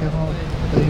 天后的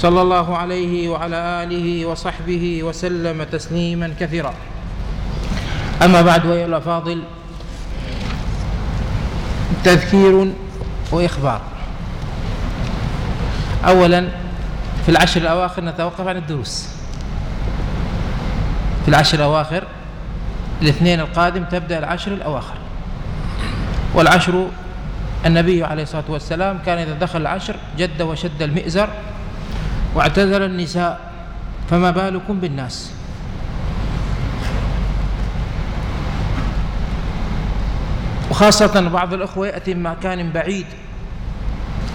صلى الله عليه وعلى آله وصحبه وسلم تسليما كثيرا. أما بعد ايها الأفاضل تذكير وإخبار. اولا في العشر الأواخر نتوقف عن الدروس. في العشر الأواخر الاثنين القادم تبدأ العشر الأواخر. والعشر النبي عليه الصلاة والسلام كان إذا دخل العشر جد وشد المئزر واعتزل النساء فما بالكم بالناس. وخاصة بعض الأخوة يأتي من مكان بعيد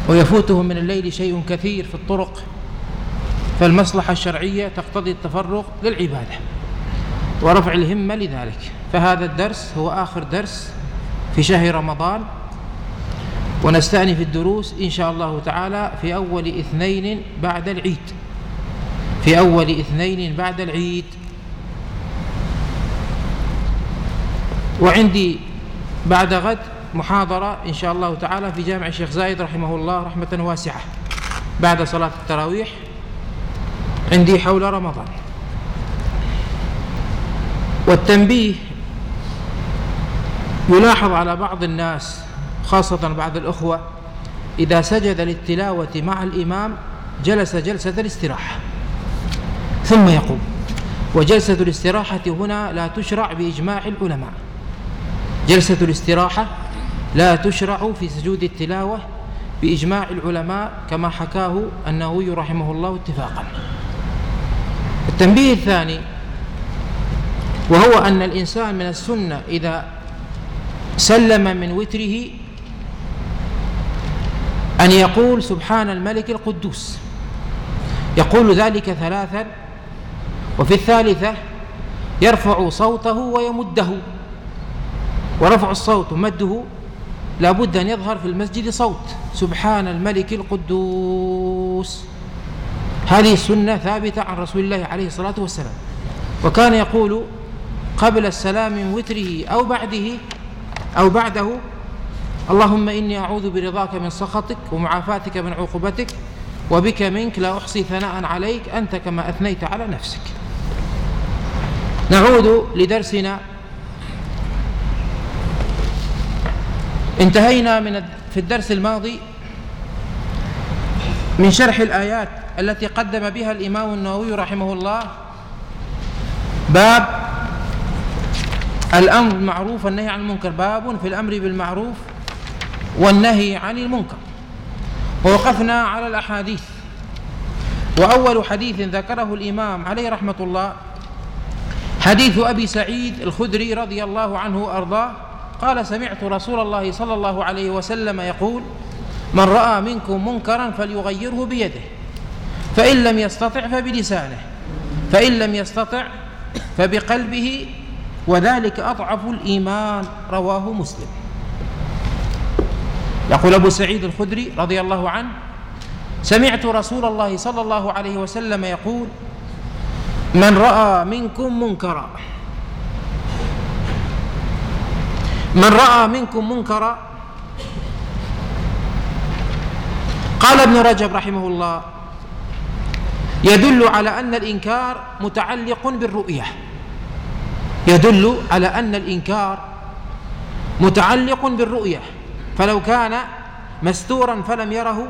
ويفوتهم من الليل شيء كثير في الطرق فالمصلحة الشرعية تقتضي التفرغ للعبادة ورفع الهمة لذلك. فهذا الدرس هو آخر درس في شهر رمضان. ونستأنف الدروس إن شاء الله تعالى في أول اثنين بعد العيد. في أول اثنين بعد العيد. وعندي بعد غد محاضرة إن شاء الله تعالى في جامع الشيخ زايد رحمه الله رحمة واسعة. بعد صلاة التراويح عندي حول رمضان. والتنبيه يلاحظ على بعض الناس خاصة بعض الأخوة إذا سجد للتلاوة مع الإمام جلس جلسة الاستراحة. ثم يقوم وجلسة الاستراحة هنا لا تشرع بإجماع العلماء. جلسة الاستراحة لا تشرع في سجود التلاوة بإجماع العلماء كما حكاه النووي رحمه الله اتفاقا. التنبيه الثاني وهو أن الإنسان من السنة إذا سلم من وتره أن يقول سبحان الملك القدوس. يقول ذلك ثلاثا وفي الثالثة يرفع صوته ويمده. ورفع الصوت ومده لا بد أن يظهر في المسجد صوت. سبحان الملك القدوس. هذه السنة ثابتة عن رسول الله عليه الصلاة والسلام. وكان يقول قبل السلام من وتره أو بعده أو بعده اللهم إني أعوذ برضاك من سخطك ومعافاتك من عقوبتك وبك منك لا أحصي ثناء عليك أنت كما أثنيت على نفسك. نعود لدرسنا. انتهينا من في الدرس الماضي من شرح الآيات التي قدم بها الإمام النووي رحمه الله. باب الأمر بالمعروف والنهي عن المنكر. باب في الأمر بالمعروف والنهي عن المنكر. ووقفنا على الأحاديث. وأول حديث ذكره الإمام عليه رحمة الله حديث أبي سعيد الخدري رضي الله عنه وأرضاه قال سمعت رسول الله صلى الله عليه وسلم يقول من رأى منكم منكرا فليغيره بيده فإن لم يستطع فبلسانه فإن لم يستطع فبقلبه وذلك أضعف الإيمان. رواه مسلم. يقول أبو سعيد الخدري رضي الله عنه سمعت رسول الله صلى الله عليه وسلم يقول من رأى منكم منكرا. من رأى منكم منكرا؟ قال ابن رجب رحمه الله يدل على أن الإنكار متعلق بالرؤية. يدل على أن الإنكار متعلق بالرؤية. فلو كان مستورا فلم يره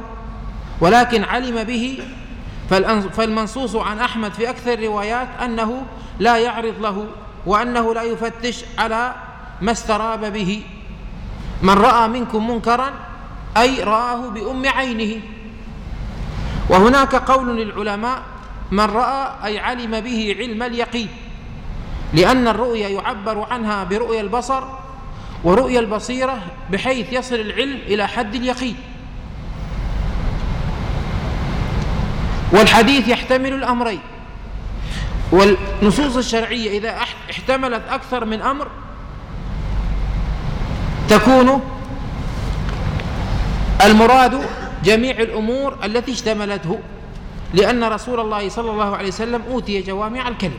ولكن علم به فالمنصوص عن أحمد في أكثر الروايات أنه لا يعرض له وأنه لا يفتش على ما استراب به. من رأى منكم منكرا أي رآه بأم عينه. وهناك قول للعلماء من رأى أي علم به علم اليقين لأن الرؤيا يعبر عنها برؤيا البصر ورؤيا البصيرة بحيث يصل العلم إلى حد اليقين والحديث يحتمل الأمرين. والنصوص الشرعية إذا احتملت أكثر من أمر تكون المراد جميع الأمور التي اشتملته لأن رسول الله صلى الله عليه وسلم أوتي جوامع الكلم.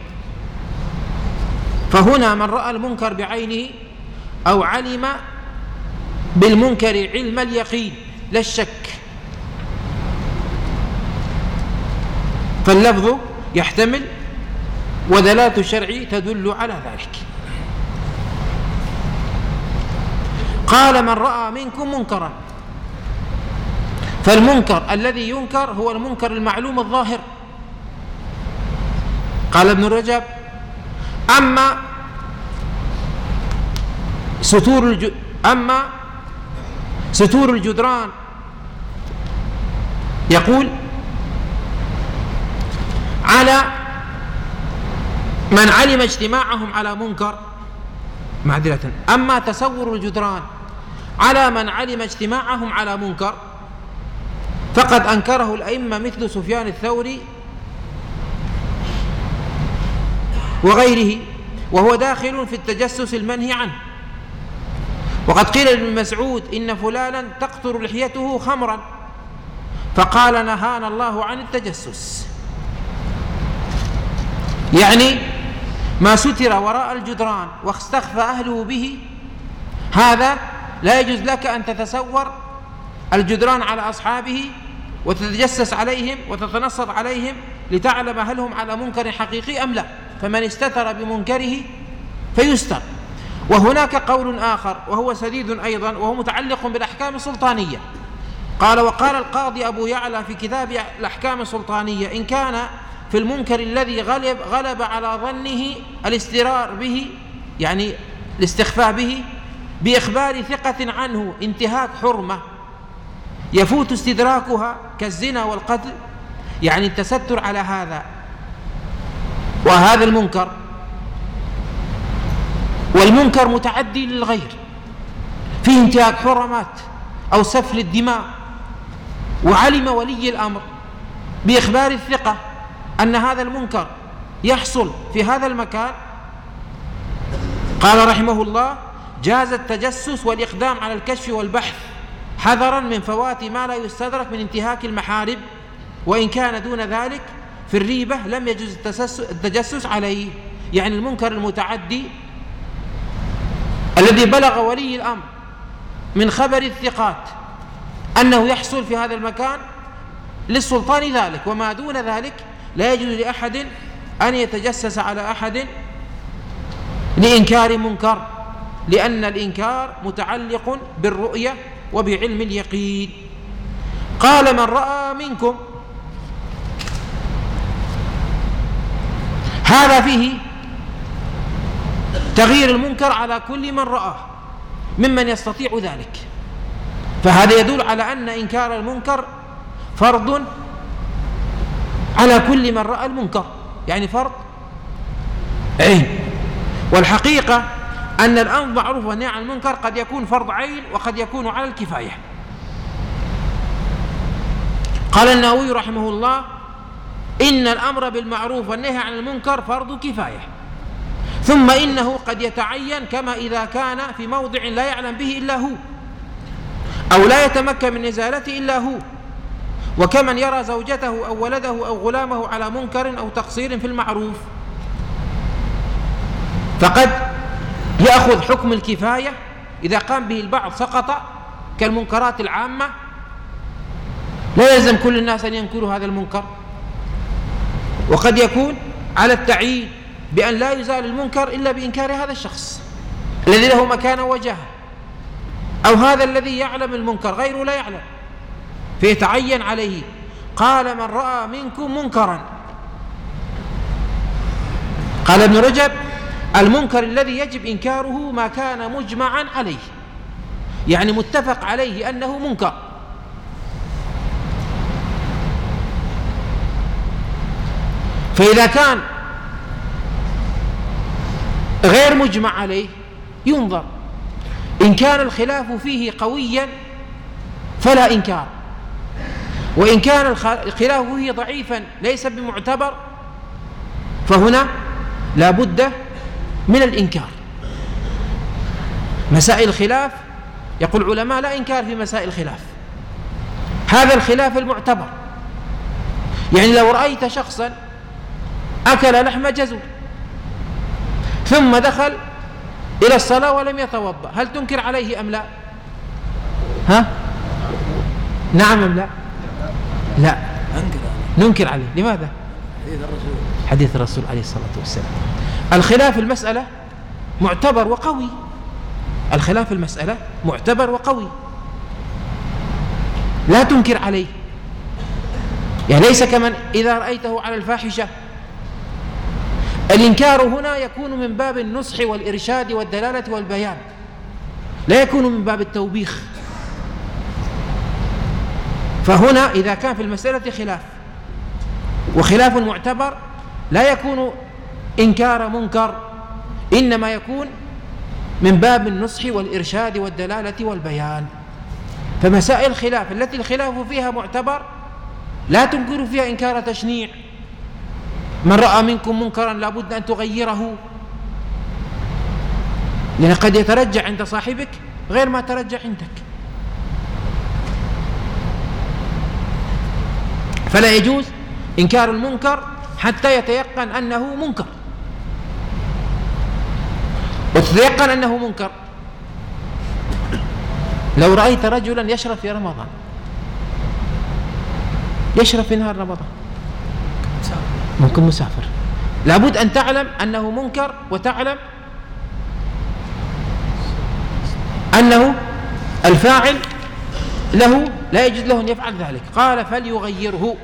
فهنا من رأى المنكر بعينه أو علم بالمنكر علم اليقين لا الشك. فاللفظ يحتمل ودلالة الشرع تدل على ذلك. قال من رأى منكم منكرا فالمنكر الذي ينكر هو المنكر المعلوم الظاهر. قال ابن رجب أما تسور الج... أما تسور الجدران يقول على من علم اجتماعهم على منكر معذرة. أما تسور الجدران على من علم اجتماعهم على منكر فقد أنكره الأئمة مثل سفيان الثوري وغيره وهو داخل في التجسس المنهي عنه. وقد قيل لابن مسعود إن فلانا تقطر لحيته خمرا فقال نهانا الله عن التجسس. يعني ما ستر وراء الجدران واستخفى أهله به هذا لا يجوز لك أن تتصور الجدران على أصحابه وتتجسس عليهم وتتنصت عليهم لتعلم هل هم على منكر حقيقي أم لا. فمن استتر بمنكره فيستر. وهناك قول آخر وهو سديد أيضا وهو متعلق بالأحكام السلطانية. قال وقال القاضي أبو يعلى في كتاب الأحكام السلطانية إن كان في المنكر الذي غلب, غلب على ظنه الاسترار به يعني الاستخفاء به بإخبار ثقة عنه انتهاك حرمة يفوت استدراكها كالزنا والقتل يعني التستر على هذا وهذا المنكر والمنكر متعدي للغير فيه انتهاك حرمات أو سفل الدماء. وعلم ولي الأمر بإخبار الثقة أن هذا المنكر يحصل في هذا المكان. قال رحمه الله جاز التجسس والإقدام على الكشف والبحث حذرا من فوات ما لا يستدرك من انتهاك المحارم وإن كان دون ذلك في الريبة لم يجوز التجسس عليه. يعني المنكر المتعدي الذي بلغ ولي الأمر من خبر الثقات أنه يحصل في هذا المكان للسلطان ذلك وما دون ذلك لا يجوز لأحد أن يتجسس على أحد لإنكار منكر لأن الإنكار متعلق بالرؤية وبعلم اليقين. قال من رأى منكم هذا فيه تغيير المنكر على كل من رآه ممن يستطيع ذلك. فهذا يدل على أن إنكار المنكر فرض على كل من رأى المنكر يعني فرض. عين والحقيقة أن الأمر معروف والنهي عن المنكر قد يكون فرض عين وقد يكون على الكفاية. قال النووي رحمه الله إن الأمر بالمعروف والنهي عن المنكر فرض كفاية. ثم إنه قد يتعين كما إذا كان في موضع لا يعلم به إلا هو أو لا يتمكن من إزالته إلا هو. وكمن يرى زوجته أو ولده أو غلامه على منكر أو تقصير في المعروف. فقد يأخذ حكم الكفاية إذا قام به البعض سقط كالمنكرات العامة. لا يلزم كل الناس أن ينكروا هذا المنكر. وقد يكون على التعيين بأن لا يزال المنكر إلا بإنكار هذا الشخص الذي له مكان وجهه أو هذا الذي يعلم المنكر غيره لا يعلم. فيتعين عليه قال من رأى منكم منكرا. قال ابن رجب المنكر الذي يجب إنكاره ما كان مجمعا عليه. يعني متفق عليه أنه منكر. فإذا كان غير مجمع عليه ينظر. إن كان الخلاف فيه قويا فلا إنكار. وإن كان الخلاف فيه ضعيفا ليس بمعتبر فهنا لا بد من الإنكار. مسائل الخلاف يقول العلماء لا إنكار في مسائل الخلاف. هذا الخلاف المعتبر. يعني لو رأيت شخصا أكل لحم جزور ثم دخل إلى الصلاة ولم يتوضأ. هل تنكر عليه أم لا؟ ها؟ نعم أم لا؟ لا. ننكر عليه. لماذا؟ حديث الرسول عليه الصلاة والسلام. الخلاف المسألة معتبر وقوي. الخلاف المسألة معتبر وقوي. لا تنكر عليه. يعني ليس كمن إذا رأيته على الفاحشة الإنكار هنا يكون من باب النصح والإرشاد والدلالة والبيان. لا يكون من باب التوبيخ. فهنا إذا كان في المسألة خلاف وخلاف معتبر لا يكون إنكار منكر إنما يكون من باب النصح والإرشاد والدلالة والبيان. فمسائل الخلاف التي الخلاف فيها معتبر لا تنكر فيها إنكار تشنيع. من رأى منكم منكرا لابد أن تغيره. لأن قد يترجع عند صاحبك غير ما ترجع عندك. فلا يجوز إنكار المنكر حتى يتيقن أنه منكر. وتتيقن أنه منكر. لو رأيت رجلا يشرب في رمضان يشرب في نهار رمضان ممكن مسافر. لابد أن تعلم أنه منكر وتعلم أنه الفاعل له لا يجوز له أن يفعل ذلك. قال فليغيره.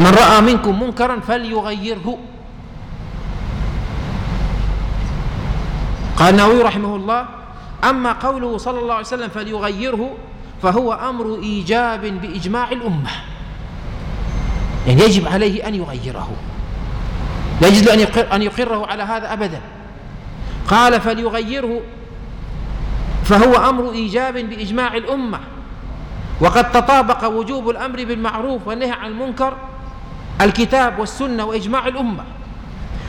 من رأى منكم منكرا فليغيره. قال النووي رحمه الله أما قوله صلى الله عليه وسلم فليغيره فهو أمر إيجاب بإجماع الأمة. يعني يجب عليه أن يغيره. لا يجوز أن يقر أن يقره على هذا أبدا. قال فليغيره فهو أمر إيجاب بإجماع الأمة. وقد تطابق وجوب الأمر بالمعروف والنهي عن المنكر الكتاب والسنة وإجماع الأمة.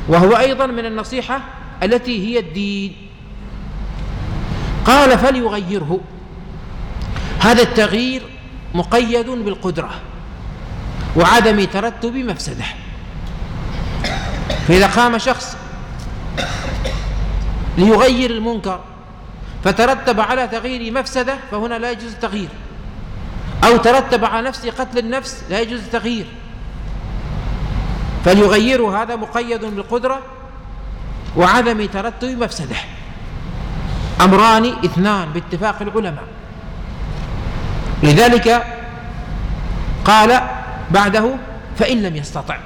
وهو أيضا من النصيحة التي هي الدين. قال فليغيره. هذا التغيير مقيد بالقدرة. وعدم ترتب مفسده. فإذا قام شخص ليغير المنكر فترتب على تغيير مفسده فهنا لا يجوز التغيير أو ترتب على نفس قتل النفس لا يجوز التغيير فليغير هذا مقيد بالقدرة وعدم ترتب مفسده. أمران اثنان باتفاق العلماء. لذلك قال بعده فإن لم يستطع.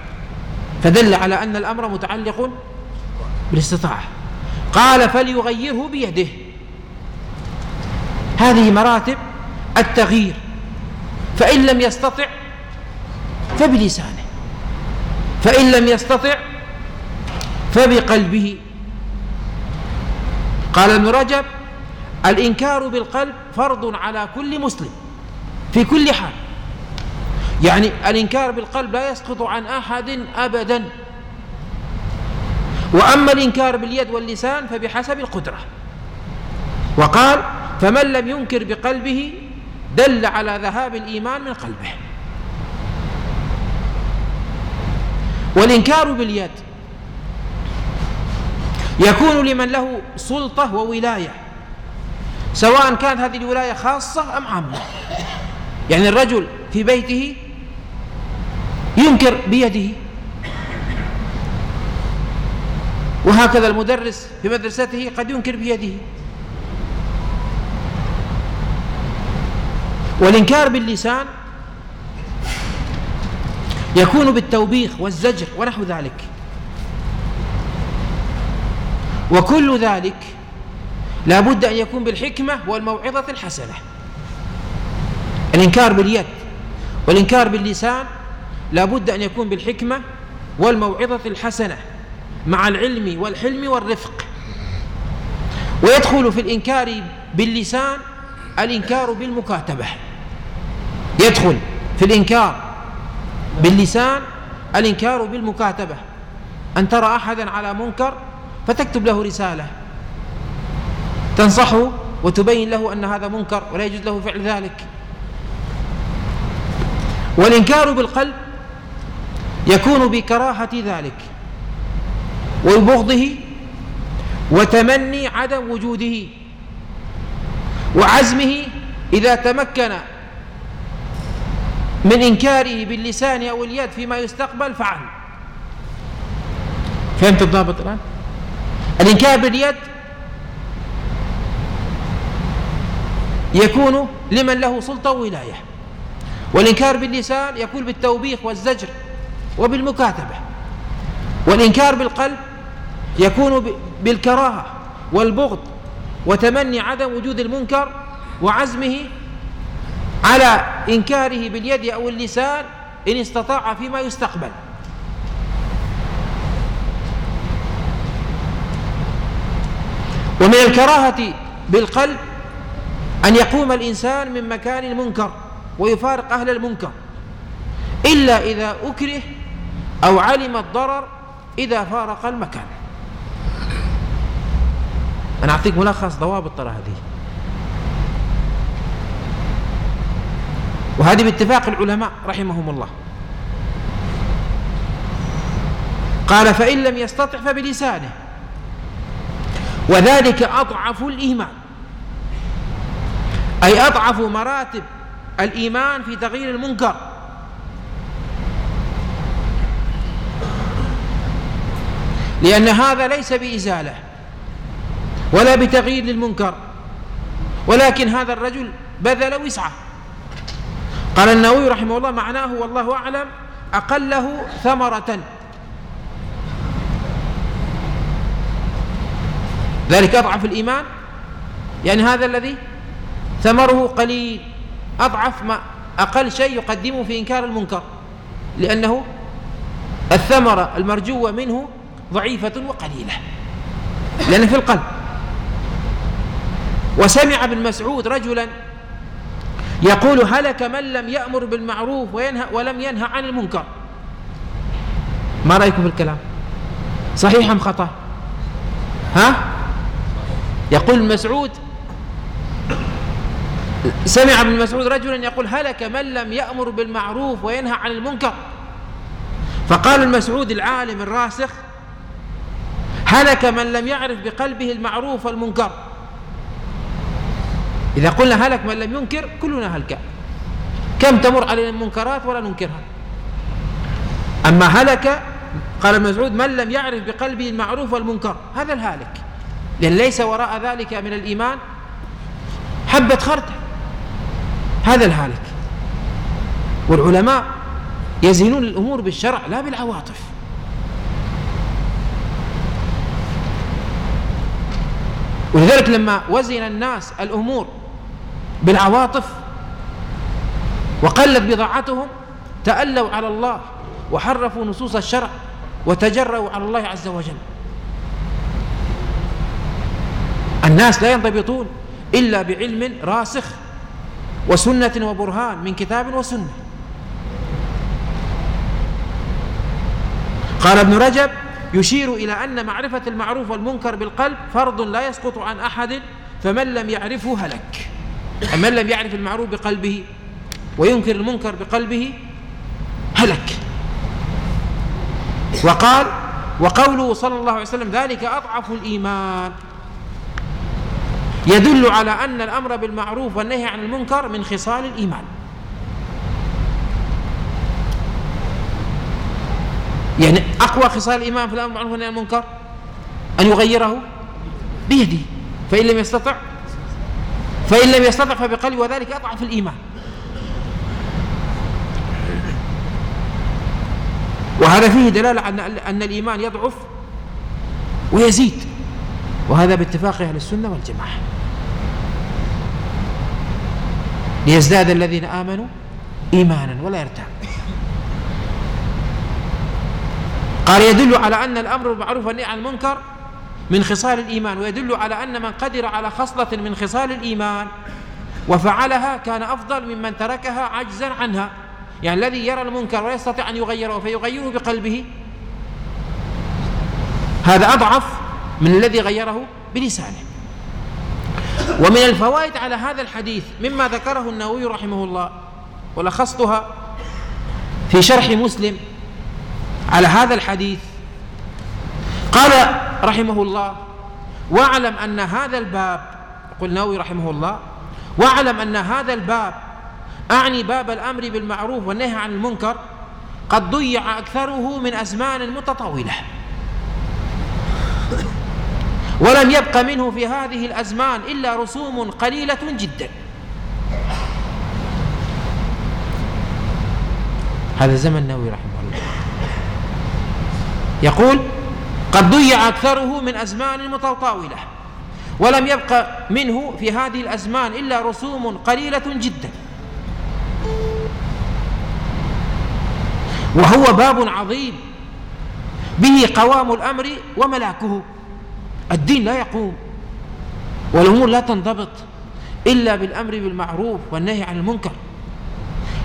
فدل على أن الأمر متعلق بالاستطاعة. قال فليغيره بيده. هذه مراتب التغيير. فإن لم يستطع فبلسانه. فإن لم يستطع فبقلبه. قال ابن رجب الإنكار بالقلب فرض على كل مسلم في كل حال. يعني الإنكار بالقلب لا يسقط عن أحد أبدا. وأما الإنكار باليد واللسان فبحسب القدرة. وقال فمن لم ينكر بقلبه دل على ذهاب الإيمان من قلبه. والإنكار باليد يكون لمن له سلطة وولاية سواء كانت هذه الولاية خاصة أم عامة. يعني الرجل في بيته ينكر بيده. وهكذا المدرس في مدرسته قد ينكر بيده. والإنكار باللسان يكون بالتوبيخ والزجر ونحو ذلك. وكل ذلك لا بد أن يكون بالحكمة والموعظة الحسنة. الإنكار باليد والإنكار باللسان لا بد أن يكون بالحكمة والموعظة الحسنة مع العلم والحلم والرفق. ويدخل في الإنكار باللسان الإنكار بالمكاتبة. يدخل في الإنكار باللسان الإنكار بالمكاتبة. أن ترى أحدا على منكر فتكتب له رسالة. تنصحه وتبين له أن هذا منكر ولا يجوز له فعل ذلك. والإنكار بالقلب يكون بكراهة ذلك وبغضه وتمني عدم وجوده وعزمه إذا تمكن من إنكاره باللسان أو اليد فيما يستقبل فعل. فهمت الضابط الآن؟ الإنكار باليد يكون لمن له سلطة وولاية والإنكار باللسان يكون بالتوبيخ والزجر. وبالمكاتبة والإنكار بالقلب يكون بالكراهة والبغض وتمني عدم وجود المنكر وعزمه على إنكاره باليد أو اللسان إن استطاع فيما يستقبل. ومن الكراهة بالقلب أن يقوم الإنسان من مكان المنكر ويفارق أهل المنكر إلا إذا أكره أو علم الضرر إذا فارق المكان. أنا أعطيك ملخص ضوابط ترى هذه. وهذه باتفاق العلماء رحمهم الله. قال فإن لم يستطع فبلسانه. وذلك أضعف الإيمان. أي أضعف مراتب الإيمان في تغيير المنكر. لأن هذا ليس بإزالة ولا بتغيير للمنكر ولكن هذا الرجل بذل وسعة. قال النووي رحمه الله معناه والله أعلم أقله ثمرة. ذلك أضعف الإيمان يعني هذا الذي ثمره قليل أضعف ما أقل شيء يقدمه في إنكار المنكر لأنه الثمرة المرجوة منه ضعيفة وقليلة. لأن في القلب. وسمع ابن مسعود رجلا يقول هلك من لم يأمر بالمعروف وينهى ولم ينهى عن المنكر. ما رأيكم في الكلام؟ صحيح أم خطأ؟ ها؟ يقول مسعود سمع ابن مسعود رجلا يقول هلك من لم يأمر بالمعروف وينهى عن المنكر. فقال المسعود العالم الراسخ هلك من لم يعرف بقلبه المعروف والمنكر. إذا قلنا هلك من لم ينكر كلنا هلك كم تمر علينا المنكرات ولا ننكرها؟ أما هلك قال مسعود من لم يعرف بقلبه المعروف والمنكر هذا الهالك. لأن ليس وراء ذلك من الإيمان حبة خردل هذا الهالك. والعلماء يزينون الأمور بالشرع لا بالعواطف. ولذلك لما وزن الناس الأمور بالعواطف وقلت بضاعتهم تألوا على الله وحرفوا نصوص الشرع وتجرأوا على الله عز وجل. الناس لا ينضبطون إلا بعلم راسخ وسنة وبرهان من كتاب وسنة. قال ابن رجب يشير إلى أن معرفة المعروف والمنكر بالقلب فرض لا يسقط عن أحد فمن لم يعرفه هلك. من لم يعرف المعروف بقلبه وينكر المنكر بقلبه هلك. وقال وقوله صلى الله عليه وسلم ذلك أضعف الإيمان. يدل على أن الأمر بالمعروف والنهي عن المنكر من خصال الإيمان. يعني أقوى خصال الإيمان في الأمر بالمعروف والنهي عن المنكر؟ أن يغيره؟ بيده. فإن لم يستطع؟ فإن لم يستطع فبقلبه وذلك أضعف الإيمان. وهذا فيه دلالة على أن الإيمان يضعف ويزيد. وهذا باتفاق أهل السنة والجماعة. ليزداد الذين آمنوا إيمانا ولا يرتاب. قال يدل على أن الأمر بالمعروف والنهي عن المنكر من خصال الإيمان ويدل على أن من قدر على خصلة من خصال الإيمان وفعلها كان أفضل ممن تركها عجزا عنها. يعني الذي يرى المنكر ولا يستطيع أن يغيره فيغيره بقلبه. هذا أضعف من الذي غيره بلسانه. ومن الفوائد على هذا الحديث مما ذكره النووي رحمه الله ولخصتها في شرح مسلم على هذا الحديث. قال رحمه الله واعلم أن هذا الباب يقول النووي رحمه الله واعلم أن هذا الباب أعني باب الأمر بالمعروف والنهي عن المنكر قد ضيع أكثره من أزمان متطاولة. ولم يبق منه في هذه الأزمان إلا رسوم قليلة جدا. هذا زمن النووي رحمه يقول قد ضيع أكثره من أزمان متطاولة ولم يبق منه في هذه الأزمان إلا رسوم قليلة جدا وهو باب عظيم به قوام الأمر وملاكه الدين لا يقوم والأمور لا تنضبط إلا بالأمر بالمعروف والنهي عن المنكر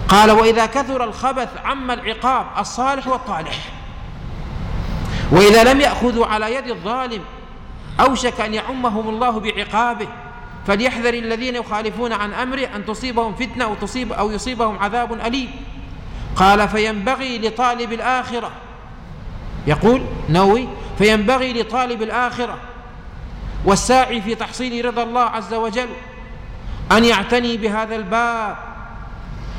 قال وإذا كثر الخبث عم العقاب الصالح والطالح وإذا لم يأخذوا على يد الظالم أوشك أن يعمهم الله بعقابه فليحذر الذين يخالفون عن أمره أن تصيبهم فتنة أو, تصيب أو يصيبهم عذاب أليم. قال فينبغي لطالب الآخرة يقول نووي فينبغي لطالب الآخرة والساعي في تحصيل رضا الله عز وجل أن يعتني بهذا الباب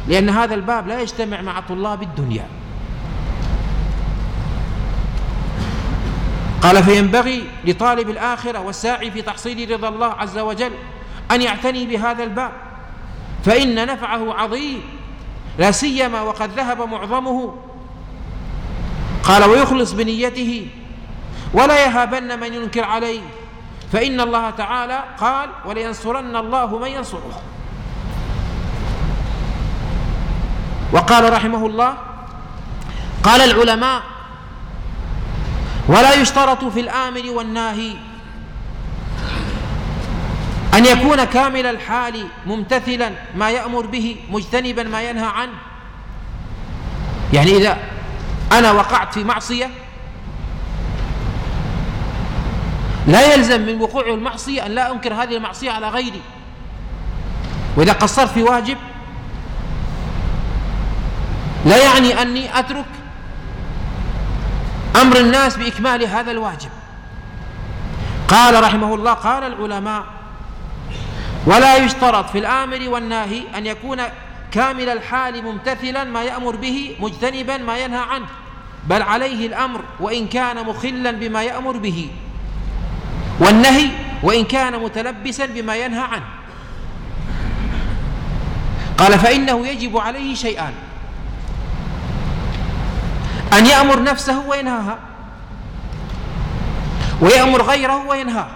لأن هذا الباب لا يجتمع مع طلاب الدنيا. قال فينبغي لطالب الآخرة والساعي في تحصيل رضا الله عز وجل أن يعتني بهذا الباب فإن نفعه عظيم لا سيما وقد ذهب معظمه. قال ويخلص بنيته ولا يهابن من ينكر عليه فإن الله تعالى قال ولينصرن الله من ينصره. وقال رحمه الله قال العلماء ولا يشترط في الآمر والناهي أن يكون كامل الحال ممتثلا ما يأمر به مجتنبا ما ينهى عنه. يعني إذا أنا وقعت في معصية لا يلزم من وقوع المعصية أن لا أنكر هذه المعصية على غيري. وإذا قصرت في واجب لا يعني أني أترك أمر الناس بإكمال هذا الواجب. قال رحمه الله قال العلماء ولا يشترط في الآمر والناهي أن يكون كامل الحال ممتثلا ما يأمر به مجتنبا ما ينهى عنه بل عليه الأمر وإن كان مخلا بما يأمر به والنهي وإن كان متلبسا بما ينهى عنه. قال فإنه يجب عليه شيئان أن يأمر نفسه وينهاها. ويأمر غيره وينهاه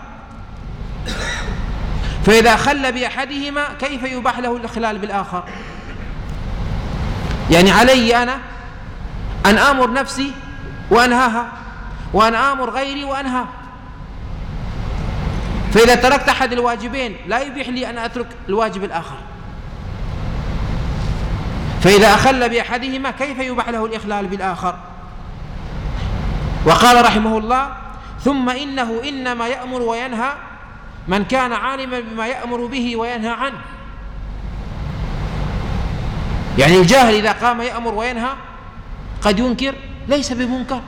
فإذا خل بأحدهما كيف يباح له الإخلال بالآخر؟ يعني علي أنا أن آمر نفسي وأنهاها وأن آمر غيري وأنهاه فإذا تركت أحد الواجبين لا يبيح لي أن أترك الواجب الآخر. فإذا أخل بأحدهما كيف يباح له الإخلال بالآخر؟ وقال رحمه الله ثم إنه إنما يأمر وينهى من كان عالما بما يأمر به وينهى عنه. يعني الجاهل إذا قام يأمر وينهى قد ينكر ليس بمنكر.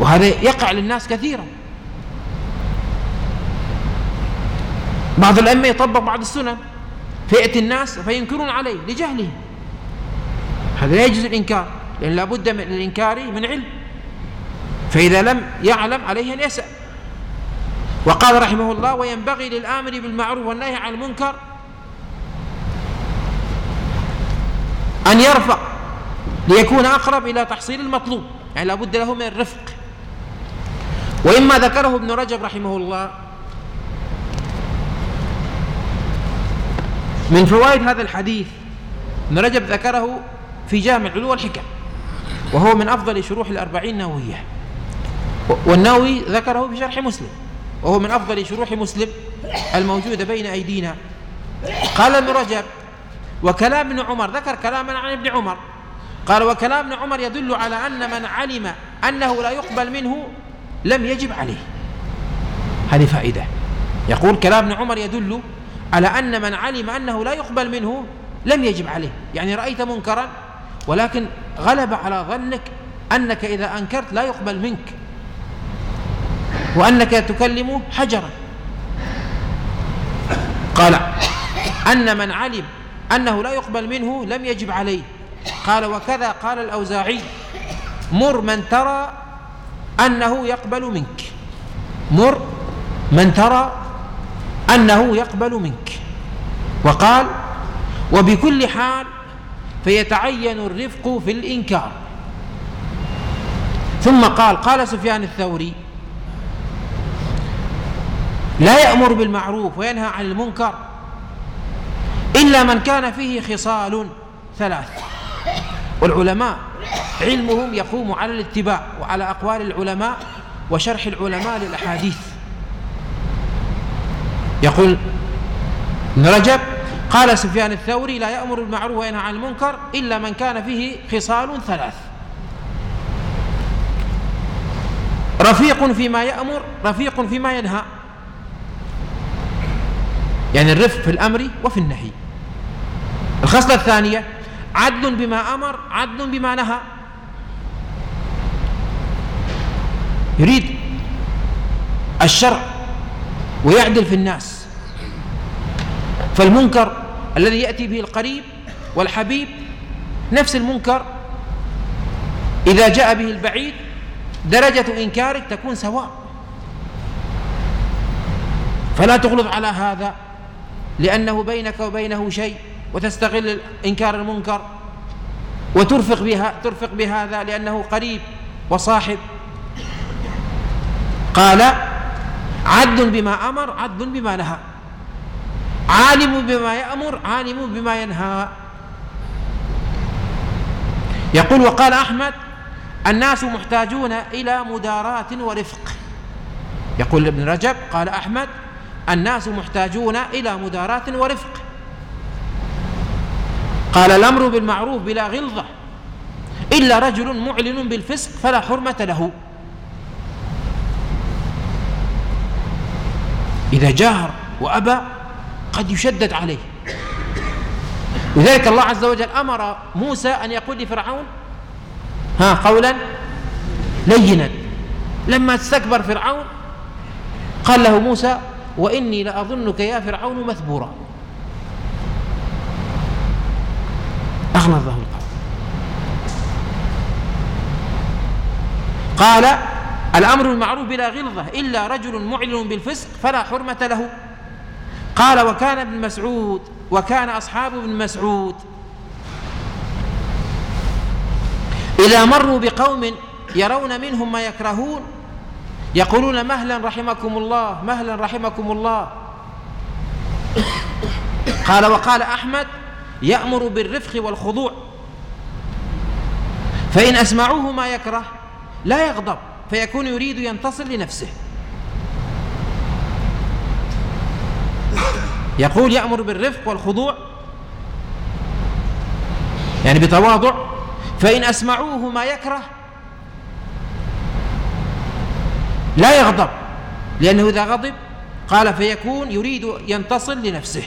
وهذا يقع للناس كثيرا. بعض الأئمة يطبق بعض السنن فيأتي الناس فينكرون عليه لجهله. هذا لا يجوز الإنكار لأن لابد من الإنكار من علم. فإذا لم يعلم عليه أن يسأل. وقال رحمه الله وينبغي للآمر بالمعروف والنهي عن المنكر أن يرفع ليكون أقرب إلى تحصيل المطلوب. يعني لابد له من الرفق. وإما ذكره ابن رجب رحمه الله من فوائد هذا الحديث ابن رجب ذكره في جامع العلو والحكم وهو من أفضل شروح الأربعين النووية والنووي ذكره في شرح مسلم وهو من أفضل شروح مسلم الموجودة بين أيدينا. قال ابن رجب وكلام ابن عمر ذكر كلاما عن ابن عمر. قال وكلام ابن عمر يدل على أن من علم أنه لا يقبل منه لم يجب عليه. هذه فائدة. يقول كلام ابن عمر يدل على أن من علم أنه لا يقبل منه لم يجب عليه. يعني رأيت منكرا ولكن غلب على ظنك أنك إذا أنكرت لا يقبل منك وأنك تكلم حجرا. قال أن من علم أنه لا يقبل منه لم يجب عليه. قال وكذا قال الأوزاعي مر من ترى أنه يقبل منك. مر من ترى أنه يقبل منك. وقال وبكل حال فيتعين الرفق في الإنكار. ثم قال قال سفيان الثوري لا يأمر بالمعروف وينهى عن المنكر إلا من كان فيه خصال ثلاث. والعلماء علمهم يقوم على الاتباع وعلى أقوال العلماء وشرح العلماء للأحاديث. يقول ابن رجب قال سفيان الثوري لا يأمر بالمعروف وينهى عن المنكر إلا من كان فيه خصال ثلاث. رفيق فيما يأمر رفيق فيما ينهى. يعني الرفق في الأمر وفي النهي. الخصلة الثانية عدل بما أمر عدل بما نهى. يريد الشرع ويعدل في الناس. فالمنكر الذي يأتي به القريب والحبيب نفس المنكر إذا جاء به البعيد درجة إنكارك تكون سواء. فلا تغلظ على هذا لأنه بينك وبينه شيء وتستغل إنكار المنكر وترفق بها ترفق بهذا لأنه قريب وصاحب. قال عدل بما أمر عدل بما نهى. عالم بما يأمر عالم بما ينهى. يقول وقال أحمد الناس محتاجون إلى مداراة ورفق. يقول ابن رجب قال أحمد الناس محتاجون إلى مداراة ورفق. قال الأمر بالمعروف بلا غلظة. إلا رجل معلن بالفسق فلا حرمة له. إذا جاهر وأبى قد يشدد عليه. لذلك الله عز وجل أمر موسى أن يقول لفرعون ها قولا لينا. لما استكبر فرعون قال له موسى وإني لأظنك يا فرعون مثبورا. أغلظه القول. قال الأمر بالمعروف بلا غلظة إلا رجل معلن بالفسق فلا حرمة له. قال وكان ابن مسعود وكان أصحاب ابن مسعود. إذا مروا بقوم يرون منهم ما يكرهون يقولون مهلا رحمكم الله مهلا رحمكم الله. قال وقال أحمد يأمر بالرفق والخضوع فإن أسمعوه ما يكره لا يغضب. فيكون يريد ينتصر لنفسه. يقول يأمر بالرفق والخضوع. يعني بتواضع. فإن أسمعوه ما يكره. لا يغضب. لأنه إذا غضب قال فيكون يريد ينتصر لنفسه.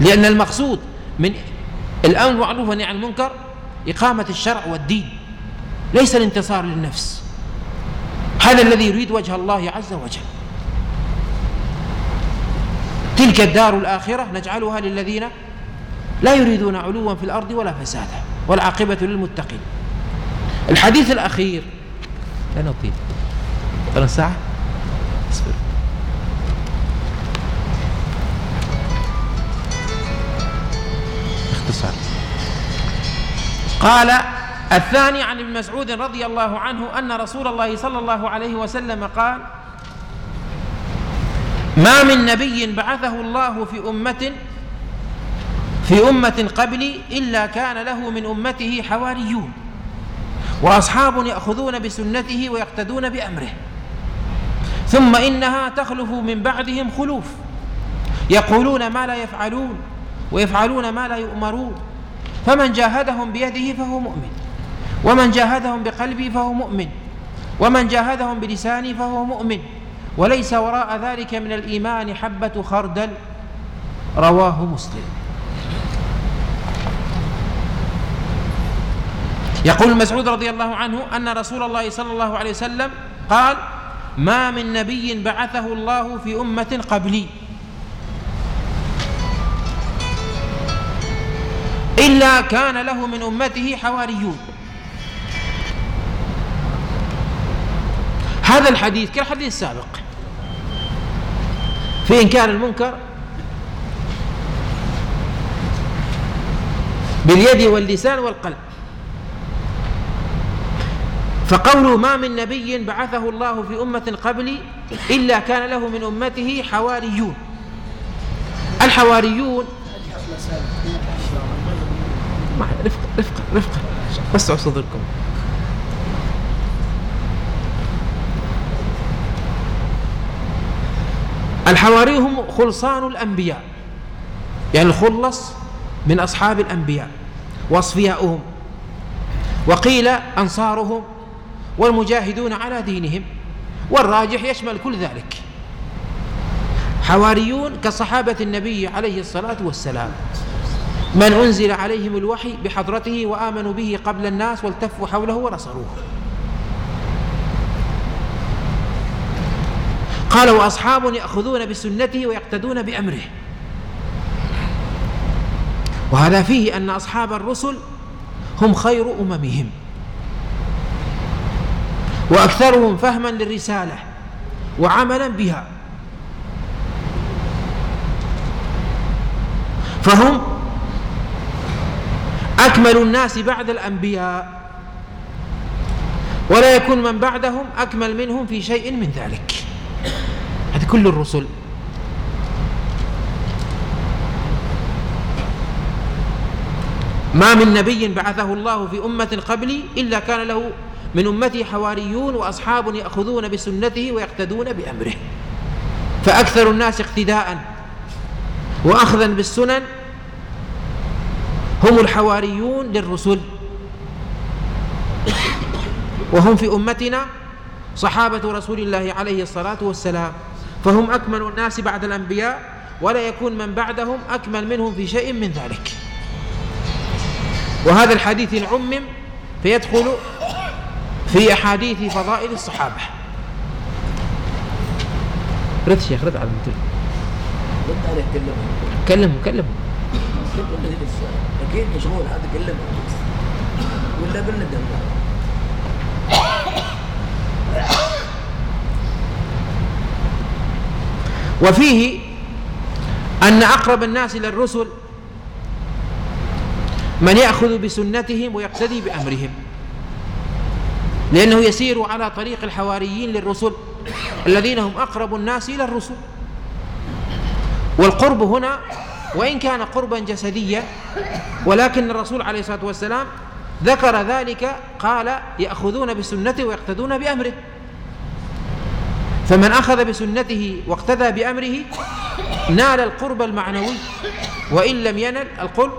لأن المقصود من الأمر والنهي عن المنكر إقامة الشرع والدين ليس الانتصار للنفس. هذا الذي يريد وجه الله عز وجل. تلك الدار الآخرة نجعلها للذين لا يريدون علوا في الأرض ولا فسادا والعاقبة للمتقين. الحديث الأخير. لا نطيل. ثلاث ساعة؟ اصبر. قال الثاني عن ابن مسعود رضي الله عنه أن رسول الله صلى الله عليه وسلم قال ما من نبي بعثه الله في أمة في أمة قبلي إلا كان له من أمته حواريون وأصحاب يأخذون بسنته ويقتدون بأمره ثم إنها تخلف من بعدهم خلوف يقولون ما لا يفعلون ويفعلون ما لا يؤمرون فمن جاهدهم بيده فهو مؤمن ومن جاهدهم بقلبه فهو مؤمن ومن جاهدهم بلسانه فهو مؤمن وليس وراء ذلك من الإيمان حبة خردل. رواه مسلم. يقول مسعود رضي الله عنه أن رسول الله صلى الله عليه وسلم قال ما من نبي بعثه الله في أمة قبلي. إلا كان له من أمته حواريون. هذا الحديث كالحديث السابق. في إنكار المنكر باليد واللسان والقلب فقوله ما من نبي بعثه الله في أمة قبلي إلا كان له من أمته حواريون. الحواريون رفقة رفقة رفقة. وسعوا صدركم الحواري هم خلصان الأنبياء. يعني الخلص من أصحاب الأنبياء. وأصفياؤهم. وقيل أنصارهم والمجاهدون على دينهم. والراجح يشمل كل ذلك. حواريون كصحابة النبي عليه الصلاة والسلام. من أنزل عليهم الوحي بحضرته وآمنوا به قبل الناس والتفوا حوله ونصروه قال وأصحاب يأخذون بسنته ويقتدون بأمره. وهذا فيه أن أصحاب الرسل هم خير أممهم. وأكثرهم فهما للرسالة وعملا بها. فهم أكمل الناس بعد الأنبياء. ولا يكون من بعدهم أكمل منهم في شيء من ذلك. هذه كل الرسل. ما من نبي بعثه الله في أمة قبلي إلا كان له من أمتي حواريون وأصحاب يأخذون بسنته ويقتدون بأمره. فأكثر الناس اقتداء وأخذا بالسنن هم الحواريون للرسل. وهم في أمتنا صحابة رسول الله عليه الصلاة والسلام. فهم أكمل الناس بعد الأنبياء ولا يكون من بعدهم أكمل منهم في شيء من ذلك. وهذا الحديث عمم فيدخل في أحاديث فضائل الصحابة. رد شيخ رد على المتن عليه كلمه. أكيد مشغول هذا كلمه ولا بالندم وفيه أن أقرب الناس إلى الرسل من يأخذ بسنتهم ويقتدي بأمرهم لأنه يسير على طريق الحواريين للرسل الذين هم أقرب الناس إلى الرسل. والقرب هنا وإن كان قربا جسديا ولكن الرسول عليه الصلاة والسلام ذكر ذلك قال يأخذون بسنته ويقتدون بأمره. فمن أخذ بسنته واقتدى بأمره نال القرب المعنوي وإن لم ينل القرب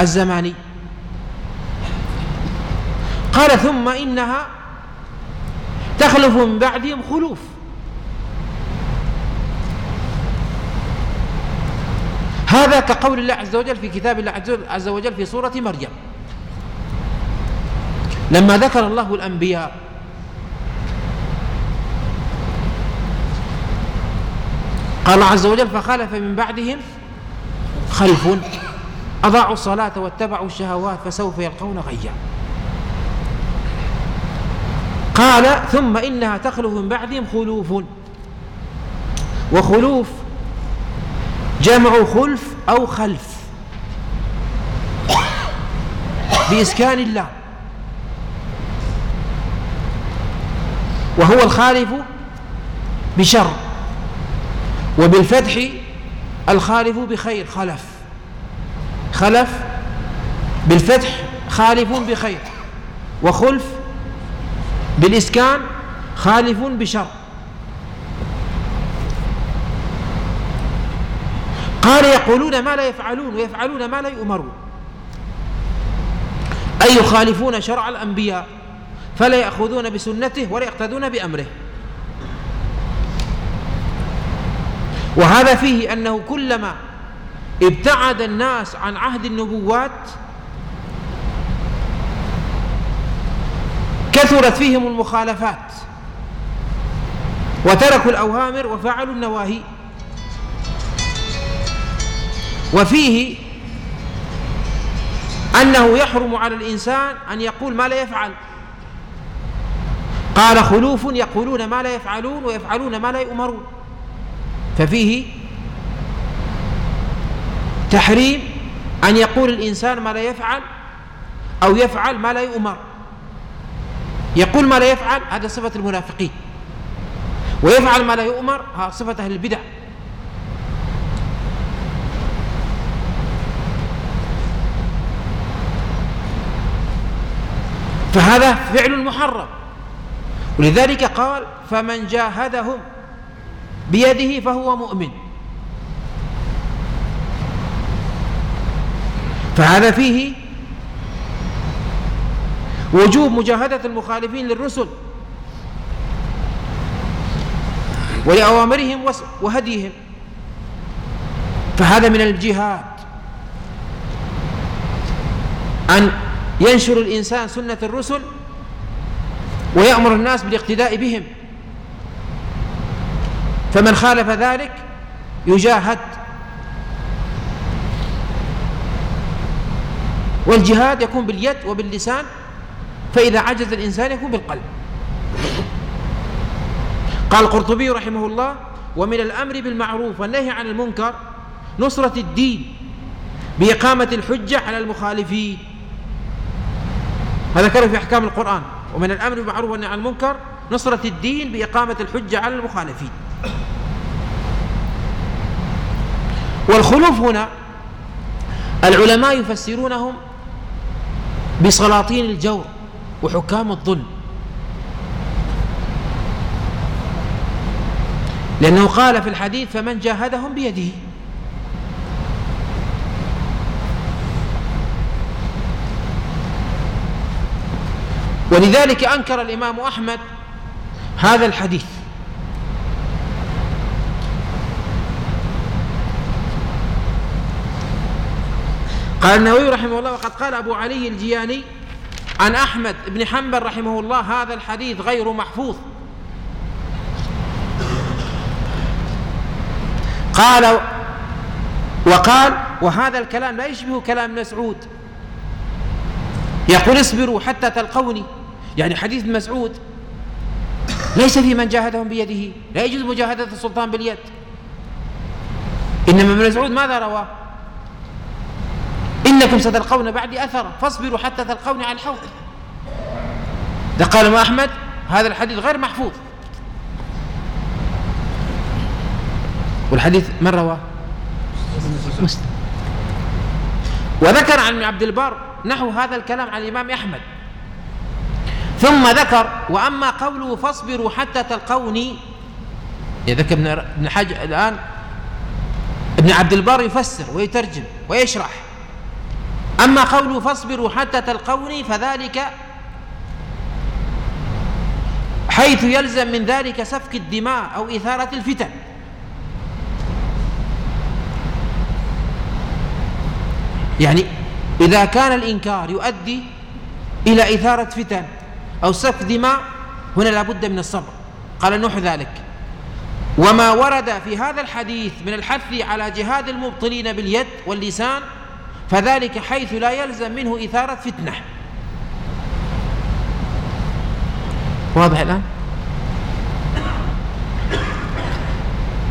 الزماني. قال ثم إنها تخلف من بعدهم خلوف. هذا كقول الله عز وجل في كتاب الله عز وجل في سورة مريم. لما ذكر الله الأنبياء قال عز وجل فخلف من بعدهم خلف أضاعوا الصلاة واتبعوا الشهوات فسوف يلقون غيا. قال ثم إنها تخلف من بعدهم خلوف. وخلوف جمع خلف أو خلف. بإسكان الله. وهو الخالف بشر. وبالفتح الخالف بخير خلف. خلف بالفتح خالف بخير. وخلف بالإسكان خالف بشر. قال يقولون ما لا يفعلون ويفعلون ما لا يؤمرون. أي يخالفون شرع الأنبياء فلا يأخذون بسنته ولا يقتدون بأمره. وهذا فيه أنه كلما ابتعد الناس عن عهد النبوات كثرت فيهم المخالفات وتركوا الأوامر وفعلوا النواهي. وفيه أنه يحرم على الإنسان أن يقول ما لا يفعل. قال خلوف يقولون ما لا يفعلون ويفعلون ما لا يؤمرون. ففيه تحريم أن يقول الإنسان ما لا يفعل أو يفعل ما لا يؤمر. يقول ما لا يفعل هذا صفة المنافقين. ويفعل ما لا يؤمر ها صفة أهل البدع. فهذا فعل محرم. ولذلك قال فمن جاهدهم بيده فهو مؤمن. فهذا فيه وجوب مجاهدة المخالفين للرسل ولأوامرهم وهديهم. فهذا من الجهاد. أن ينشر الإنسان سنة الرسل ويأمر الناس بالاقتداء بهم. فمن خالف ذلك يجاهد. والجهاد يكون باليد وباللسان فإذا عجز الإنسان يكون بالقلب. قال القرطبي رحمه الله ومن الأمر بالمعروف والنهي عن المنكر نصرة الدين بإقامة الحجة على المخالفين. هذا كان في أحكام القرآن. ومن الأمر بالمعروف والنهي عن المنكر نصرة الدين بإقامة الحجة على المخالفين. والخلوف هنا العلماء يفسرونهم بسلاطين الجور وحكام الظلم. لأنه قال في الحديث فمن جاهدهم بيده. ولذلك أنكر الإمام أحمد هذا الحديث. قال النووي رحمه الله وقد قال أبو علي الجياني عن أحمد بن حنبل رحمه الله هذا الحديث غير محفوظ. قال وقال وهذا الكلام لا يشبه كلام مسعود. يقول اصبروا حتى تلقوني. يعني حديث مسعود ليس في من جاهدهم بيده لا يجوز مجاهدة السلطان باليد. إنما ابن مسعود ماذا رواه؟ إنكم ستلقون بعدي أثرا فاصبروا حتى تلقوني على الحوض. ده قال ما أحمد هذا الحديث غير محفوظ. والحديث من رواه؟ مسلم. وذكر عن عبد البر نحو هذا الكلام عن الإمام أحمد. ثم ذكر وأما قوله فاصبروا حتى تلقوني ذكر ابن حج الآن ابن عبد البر يفسر ويترجم ويشرح. أما قوله فاصبروا حتى تلقوني فذلك حيث يلزم من ذلك سفك الدماء أو إثارة الفتن. يعني إذا كان الإنكار يؤدي إلى إثارة فتن أو سفك دماء هنا لابد من الصبر. قال نوح ذلك. وما ورد في هذا الحديث من الحث على جهاد المبطلين باليد واللسان فذلك حيث لا يلزم منه إثارة فتنة. واضح الآن؟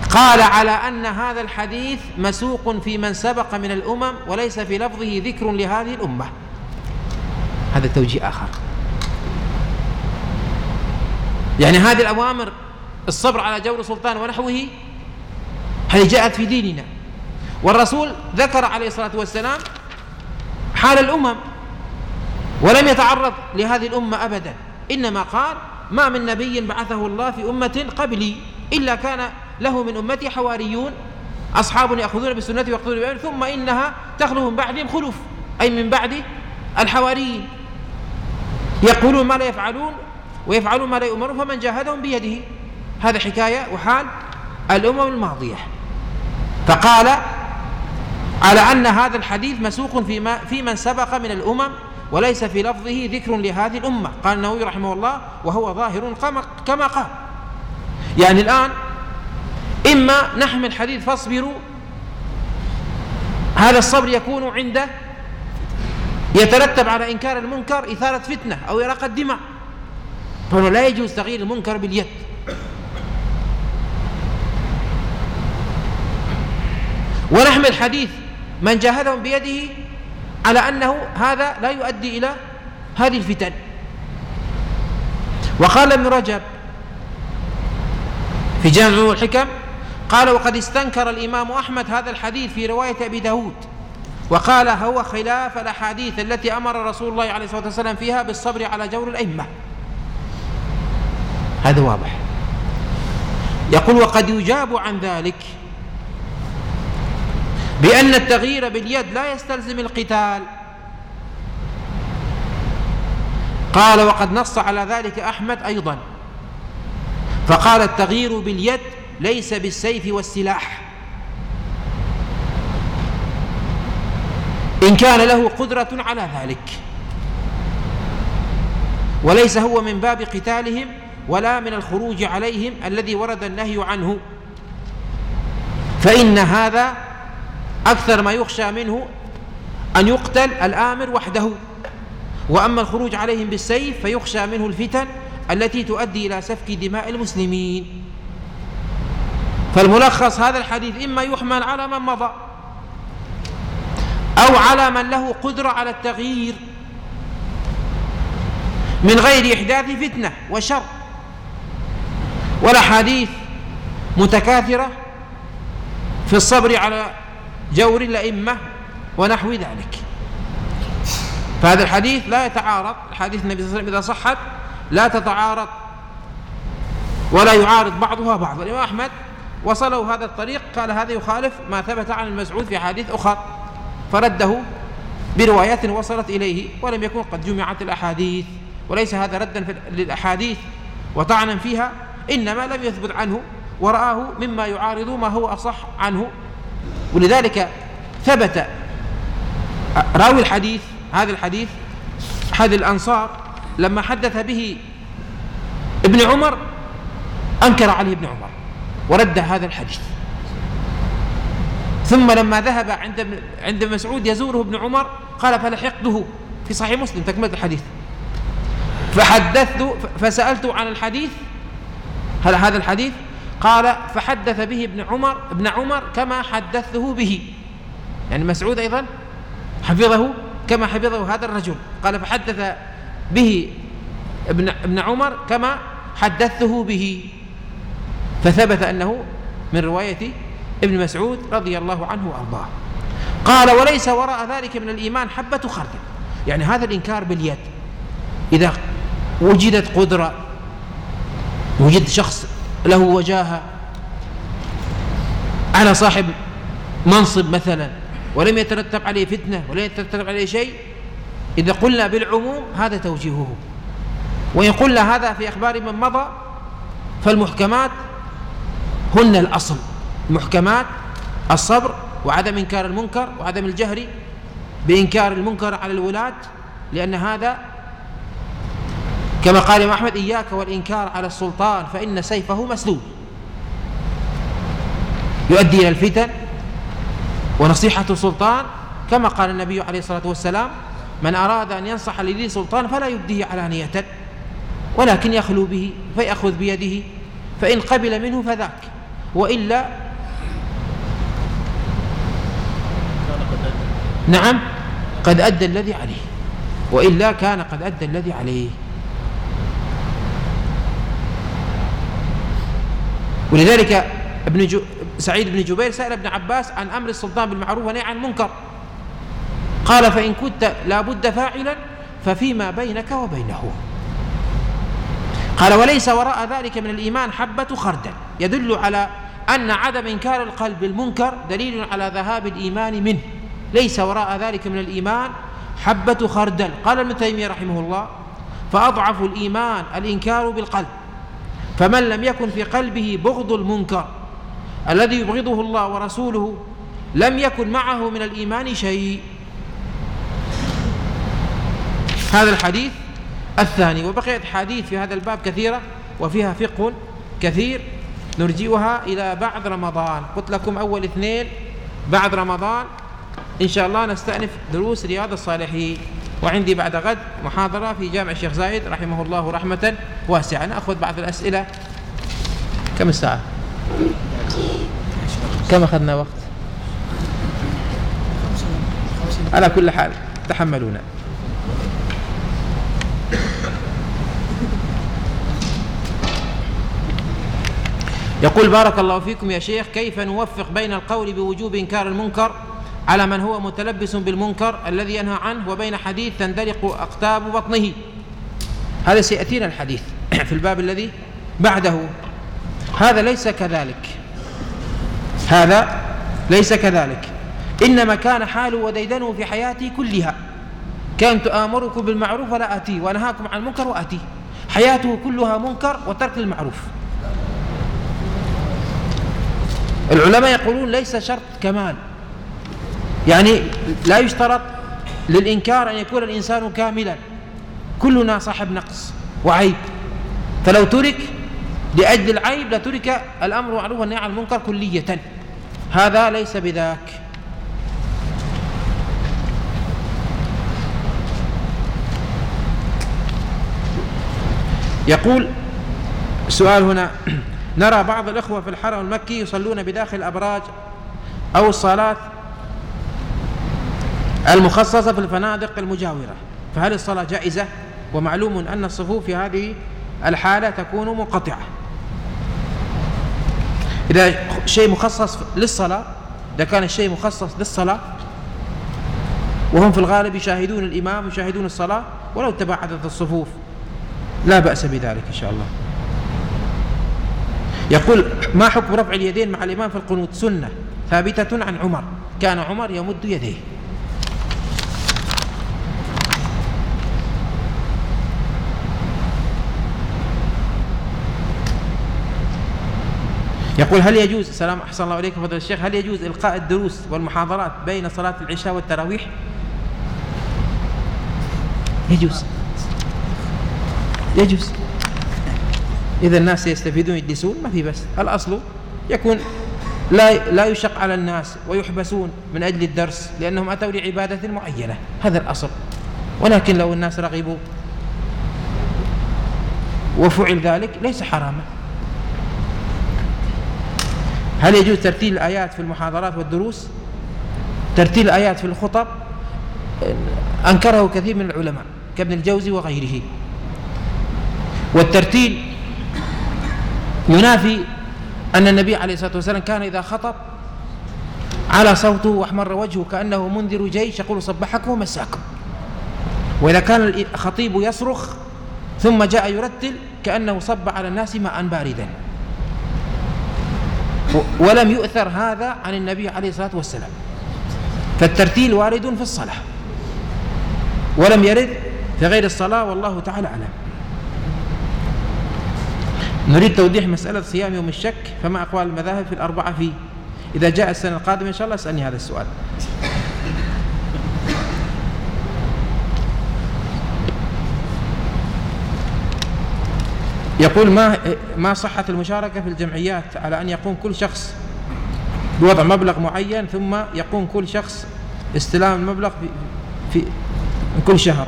قال على أن هذا الحديث مسوق في من سبق من الأمم وليس في لفظه ذكر لهذه الأمة. هذا توجيه آخر. يعني هذه الأوامر الصبر على جور السلطان ونحوه هذه جاءت في ديننا. والرسول ذكر عليه الصلاة والسلام حال الأمم ولم يتعرض لهذه الأمة أبدا. إنما قال ما من نبي بعثه الله في أمة قبلي إلا كان له من أمتي حواريون أصحاب يأخذون بسنتي ويقتلون بأمري ثم إنها تخلف من بعدهم خلف أي من بعد الحواريين. يقولون ما لا يفعلون ويفعلون ما لا يؤمرون فمن جاهدهم بيده. هذا حكاية وحال الأمم الماضية. فقال على أن هذا الحديث مسوق في, في من سبق من الأمم وليس في لفظه ذكر لهذه الأمة. قال النووي رحمه الله وهو ظاهر كما قال. يعني الآن إما نحمل حديث فاصبروا هذا الصبر يكون عند يترتب على إنكار المنكر إثارة فتنة أو إراقة الدماء فهنا لا يجوز تغيير المنكر باليد. ونحمل حديث من جاهدهم بيده على أنه هذا لا يؤدي إلى هذه الفتن. وقال ابن رجب في جامع الحكم قال وقد استنكر الإمام أحمد هذا الحديث في رواية أبي داود وقال هو خلاف الأحاديث التي أمر رسول الله عليه الصلاة والسلام فيها بالصبر على جور الأئمة. هذا واضح. يقول وقد يجاب عن ذلك بأن التغيير باليد لا يستلزم القتال. قال وقد نص على ذلك أحمد أيضا. فقال التغيير باليد ليس بالسيف والسلاح. إن كان له قدرة على ذلك. وليس هو من باب قتالهم ولا من الخروج عليهم الذي ورد النهي عنه. فإن هذا أكثر ما يخشى منه أن يقتل الآمر وحده. وأما الخروج عليهم بالسيف فيخشى منه الفتن التي تؤدي إلى سفك دماء المسلمين. فالملخص هذا الحديث إما يحمل على من مضى أو على من له قدرة على التغيير من غير إحداث فتنة وشر. والأحاديث متكاثرة في الصبر على جور الأئمة ونحو ذلك. فهذا الحديث لا يتعارض حديث النبي صلى الله عليه وسلم إذا صحت لا تتعارض ولا يعارض بعضها بعضا. الإمام أحمد وصلوا هذا الطريق قال هذا يخالف ما ثبت عن المسعود في حديث أخر فرده بروايات وصلت إليه ولم يكن قد جمعت الأحاديث وليس هذا ردا للأحاديث وطعنا فيها. إنما لم يثبت عنه ورآه مما يعارض ما هو أصح عنه. ولذلك ثبت راوي الحديث هذا الحديث أحد الأنصار لما حدث به ابن عمر أنكر عليه ابن عمر ورد هذا الحديث. ثم لما ذهب عند عند مسعود يزوره ابن عمر قال فلحقته في صحيح مسلم تكملة الحديث. فحدثت فسألت عن الحديث هل هذا الحديث؟ قال فحدث به ابن عمر ابن عمر كما حدثته به. يعني مسعود أيضا حفظه كما حفظه هذا الرجل. قال فحدث به ابن, ابن عمر كما حدثته به. فثبت أنه من رواية ابن مسعود رضي الله عنه وأرضاه. قال وليس وراء ذلك من الإيمان حبة خردل. يعني هذا الإنكار باليد. إذا وجدت قدرة وجد شخص له وجاهة على صاحب منصب مثلا ولم يترتب عليه فتنة ولم يترتب عليه شيء إذا قلنا بالعموم هذا توجيهه. وإن قلنا هذا في أخبار من مضى فالمحكمات هن الأصل. المحكمات الصبر وعدم إنكار المنكر وعدم الجهر بإنكار المنكر على الولاة لأن هذا كما قال إمام أحمد إياك والإنكار على السلطان فإن سيفه مسلول يؤدي إلى الفتن ونصيحة السلطان. كما قال النبي عليه الصلاة والسلام من أراد أن ينصح لذي سلطان فلا يبديه علانية ولكن يخلو به فيأخذ بيده فإن قبل منه فذاك وإلا نعم قد أدى الذي عليه وإلا كان قد أدى الذي عليه. ولذلك ابن جو سعيد بن جبير سأل ابن عباس عن أمر السلطان بالمعروف ونهي عن المنكر. قال فإن كنت لابد فاعلا ففيما بينك وبينه. قال وليس وراء ذلك من الإيمان حبة خردل يدل على أن عدم إنكار القلب المنكر دليل على ذهاب الإيمان منه. ليس وراء ذلك من الإيمان حبة خردل. قال ابن تيمية رحمه الله فأضعف الإيمان الإنكار بالقلب. فمن لم يكن في قلبه بغض المنكر الذي يبغضه الله ورسوله لم يكن معه من الإيمان شيء. هذا الحديث الثاني وبقيت حديث في هذا الباب كثيرة وفيها فقه كثير نرجئها إلى بعد رمضان. قلت لكم أول اثنين بعد رمضان. إن شاء الله نستأنف دروس رياض الصالحين. وعندي بعد غد محاضرة في جامع الشيخ زايد رحمه الله رحمة واسعة نأخذ بعض الأسئلة كم الساعة؟ كم أخذنا وقت؟ على كل حال تحملونا يقول بارك الله فيكم يا شيخ كيف نوفق بين القول بوجوب إنكار المنكر على من هو متلبس بالمنكر الذي ينهى عنه وبين حديث تندلق أقتاب بطنه. هذا سيأتينا الحديث في الباب الذي بعده. هذا ليس كذلك. هذا ليس كذلك. إنما كان حال وديدنه في حياتي كلها. كانت آمركم بالمعروف ولا أتيه وأنهاكم عن المنكر وأتيه حياته كلها منكر وترك المعروف العلماء يقولون ليس شرط كمال. يعني لا يشترط للإنكار أن يكون الإنسان كاملا. كلنا صاحب نقص وعيب. فلو ترك لأجل العيب لترك الأمر معروف والنهي عن المنكر كلية. هذا ليس بذاك. يقول السؤال هنا. نرى بعض الإخوة في الحرم المكي يصلون بداخل الأبراج أو الصلاة المخصصة في الفنادق المجاورة. فهل الصلاة جائزة؟ ومعلوم أن الصفوف في هذه الحالة تكون منقطعة. إذا شيء مخصص للصلاة إذا كان الشيء مخصص للصلاة وهم في الغالب يشاهدون الإمام يشاهدون الصلاة ولو تباعدت الصفوف لا بأس بذلك إن شاء الله. يقول ما حكم رفع اليدين مع الإمام في القنوت؟ سنة ثابتة عن عمر. كان عمر يمد يديه. يقول هل يجوز سلام أحسن الله عليكم فضل الشيخ هل يجوز إلقاء الدروس والمحاضرات بين صلاة العشاء والتراويح؟ يجوز. يجوز. إذا الناس يستفيدون يجلسون ما في بس. الأصل يكون لا لا يشق على الناس ويحبسون من أجل الدرس لأنهم أتوا لعبادة معينة. هذا الأصل. ولكن لو الناس رغبوا وفعل ذلك ليس حراما. هل يجوز ترتيل الآيات في المحاضرات والدروس؟ ترتيل الآيات في الخطب؟ أنكره كثير من العلماء كابن الجوزي وغيره. والترتيل ينافي أن النبي عليه الصلاة والسلام كان إذا خطب على صوته وأحمر وجهه كأنه منذر جيش يقول صبحكم ومساكم. وإذا كان الخطيب يصرخ ثم جاء يرتل كأنه صب على الناس ماء باردا. ولم يؤثر هذا عن النبي عليه الصلاة والسلام. فالترتيل وارد في الصلاة. ولم يرد في غير الصلاة والله تعالى أعلم. نريد توضيح مسألة صيام يوم الشك فما أقوال المذاهب في الأربعة فيه؟ إذا جاء السنة القادمة إن شاء الله اسألني هذا السؤال. يقول ما ما صحة المشاركة في الجمعيات على أن يقوم كل شخص بوضع مبلغ معين ثم يقوم كل شخص استلام المبلغ في, في كل شهر.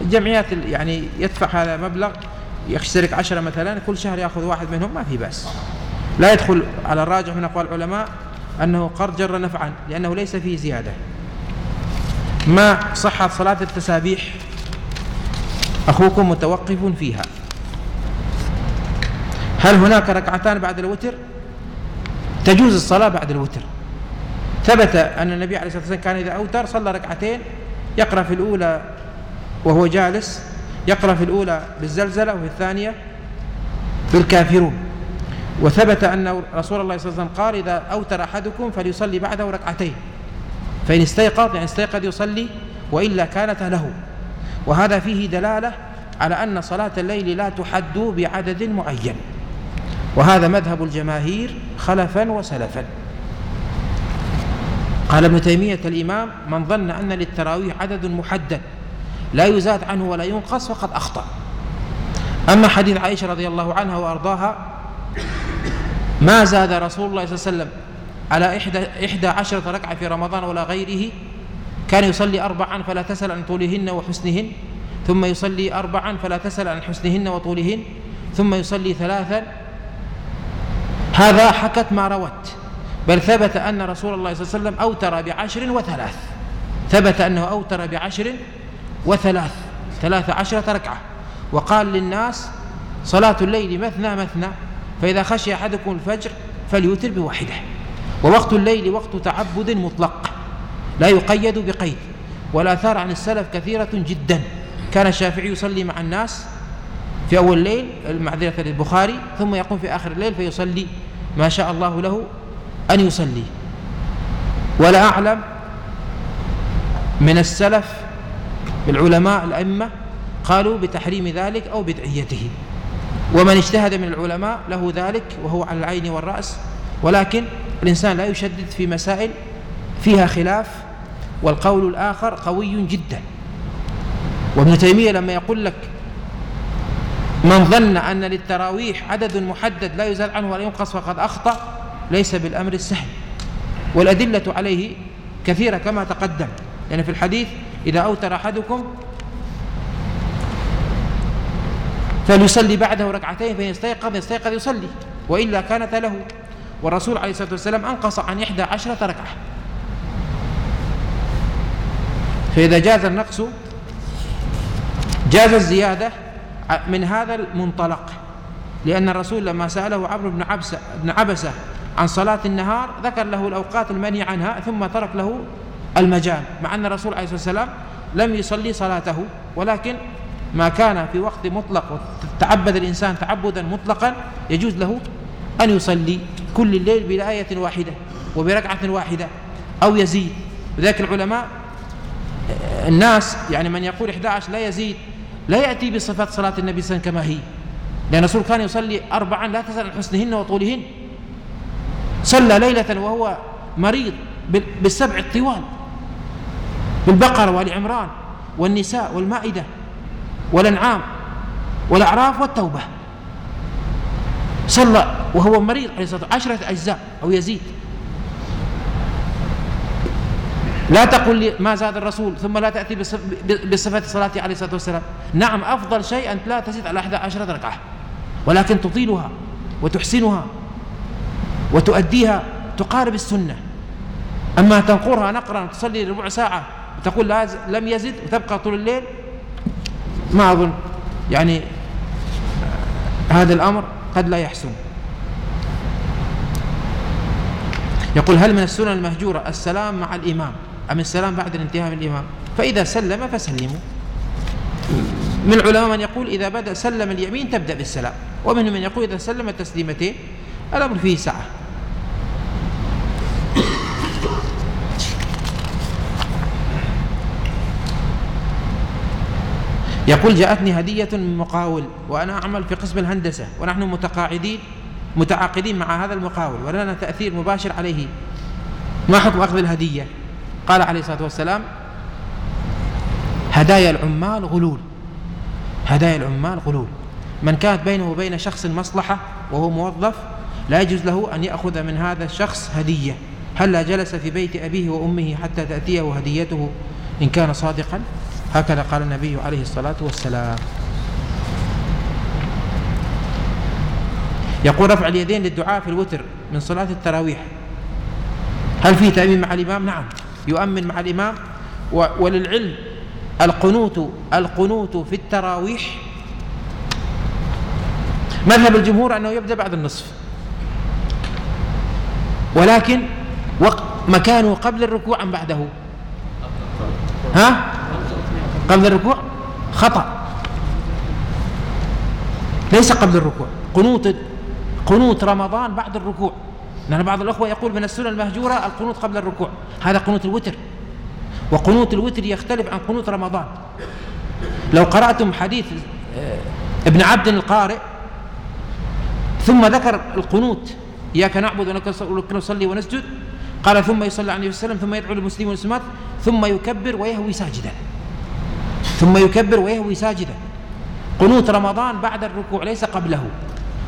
الجمعيات يعني يدفع هذا مبلغ يشترك عشرة مثلا كل شهر يأخذ واحد منهم ما في بأس. لا يدخل على الراجح من أقوال العلماء أنه قرض جر نفعا لأنه ليس فيه زيادة. ما صحة صلاة التسابيح أخوكم متوقف فيها. هل هناك ركعتان بعد الوتر؟ تجوز الصلاة بعد الوتر. ثبت أن النبي عليه الصلاة والسلام كان إذا أوتر صلى ركعتين يقرأ في الأولى وهو جالس يقرأ في الأولى بالزلزلة وفي الثانية بالكافرون وثبت أن رسول الله صلى الله عليه وسلم قال إذا أوتر أحدكم فليصلي بعده ركعتين. فإن استيقظ يعني استيقظ يصلي وإلا كانت له. وهذا فيه دلالة على أن صلاة الليل لا تحد بعدد معين. وهذا مذهب الجماهير خلفا وسلفا. قال ابن تيمية الإمام من ظن أن للتراويح عدد محدد لا يزاد عنه ولا ينقص فقد أخطأ. أما حديث عائشة رضي الله عنها وأرضاها ما زاد رسول الله صلى الله عليه وسلم على إحدى, إحدى عشرة ركعة في رمضان ولا غيره كان يصلي أربعا فلا تسأل عن طولهن وحسنهن ثم يصلي أربعا فلا تسأل عن حسنهن وطولهن ثم يصلي ثلاثا هذا حكت ما روت. بل ثبت أن رسول الله صلى الله عليه وسلم أوتر بعشر وثلاث. ثبت أنه أوتر بعشر وثلاث. ثلاث عشرة ركعة. وقال للناس صلاة الليل مثنى مثنى فإذا خشي أحدكم الفجر فليوتر بواحدة. ووقت الليل وقت تعبد مطلق لا يقيد بقيد. والآثار عن السلف كثيرة جدا. كان الشافعي يصلي مع الناس في أول الليل المعذرة للبخاري ثم يقوم في آخر الليل فيصلي ما شاء الله له أن يصلي. ولا أعلم من السلف العلماء الأئمة قالوا بتحريم ذلك أو بدعيته. ومن اجتهد من العلماء له ذلك وهو على العين والرأس. ولكن الإنسان لا يشدد في مسائل فيها خلاف. والقول الآخر قوي جدا. وابن تيمية لما يقول لك من ظن أن للتراويح عدد محدد لا يزال عنه ولا ينقص فقد أخطأ ليس بالأمر السهل. والأدلة عليه كثيرة كما تقدم. يعني في الحديث إذا أوتر أحدكم فليصلي بعده ركعتين فإن استيقظ يستيقظ يصلي. وإلا كانت له. والرسول عليه الصلاة والسلام أنقص عن إحدى عشرة ركعة. فإذا جاز النقص جاز الزيادة من هذا المنطلق. لأن الرسول لما سأله عمرو بن عبسة, بن عبسة عن صلاة النهار ذكر له الأوقات المنهي عنها ثم ترك له المجال مع أن الرسول عليه الصلاة والسلام لم يصلي صلاته. ولكن ما كان في وقت مطلق وتعبد الإنسان تعبدا مطلقا يجوز له أن يصلي كل الليل بآية واحدة وبركعة واحدة أو يزيد. لذلك العلماء الناس يعني من يقول 11 لا يزيد. لا يأتي بصفات صلاة النبي صلى الله عليه وسلم كما هي. لأن الرسول كان يصلي أربعا لا تسأل عن حسنهن وطولهن. صلى ليلة وهو مريض بالسبع الطوال. بالبقرة والعمران والنساء والمائدة والأنعام والأعراف والتوبة. صلى وهو مريض عليه الصلاة عشرة أجزاء أو يزيد. لا تقل لي ما زاد الرسول ثم لا تأتي بصفة صلاته عليه الصلاة والسلام. نعم أفضل شيء أن لا تزيد على أحد عشرة ركعة ولكن تطيلها وتحسنها وتؤديها تقارب السنة. أما تنقرها نقرا وتصلي ربع ساعة وتقول لم يزد وتبقى طول الليل ما أظن. يعني هذا الأمر قد لا يحسن. يقول هل من السنن المهجورة السلام مع الإمام؟ أم السلام بعد الانتهاء من الإمام؟ فإذا سلم فسلموا. من العلماء من يقول إذا بدأ سلم اليمين تبدأ بالسلام ومنهم من يقول إذا سلم تسليمتين الأمر فيه سعة يقول جاءتني هدية من مقاول وأنا أعمل في قسم الهندسة ونحن متقاعدين متعاقدين مع هذا المقاول ولنا تأثير مباشر عليه. ما حكم أخذ الهدية؟ قال عليه الصلاة والسلام هدايا العمال غلول هدايا العمال غلول. من كانت بينه وبين شخص مصلحة وهو موظف لا يجوز له أن يأخذ من هذا الشخص هدية. هلا جلس في بيت أبيه وأمه حتى تأتيه هديته إن كان صادقا؟ هكذا قال النبي عليه الصلاة والسلام. يقول رفع اليدين للدعاء في الوتر من صلاة التراويح. هل فيه تأمين مع الإمام؟ نعم. يؤمن مع الإمام. وللعلم القنوت القنوت في التراويح. مذهب الجمهور أنه يبدأ بعد النصف. ولكن مكانه قبل الركوع أم بعده؟ ها؟ قبل الركوع؟ خطأ. ليس قبل الركوع. قنوت قنوت رمضان بعد الركوع. لأن بعض الأخوة يقول من السنة المهجورة القنوت قبل الركوع. هذا قنوت الوتر. وقنوت الوتر يختلف عن قنوت رمضان. لو قرأتم حديث آه، ابن عبد القارئ ثم ذكر القنوت إياك نعبد ونك نصلي ونسجد قال ثم يصلي على النبي صلى الله عليه وسلم ثم يدعو للمسلمين والمسلمات ثم يكبر ويهوي ساجدا. ثم يكبر ويهوي ساجدا. قنوت رمضان بعد الركوع ليس قبله.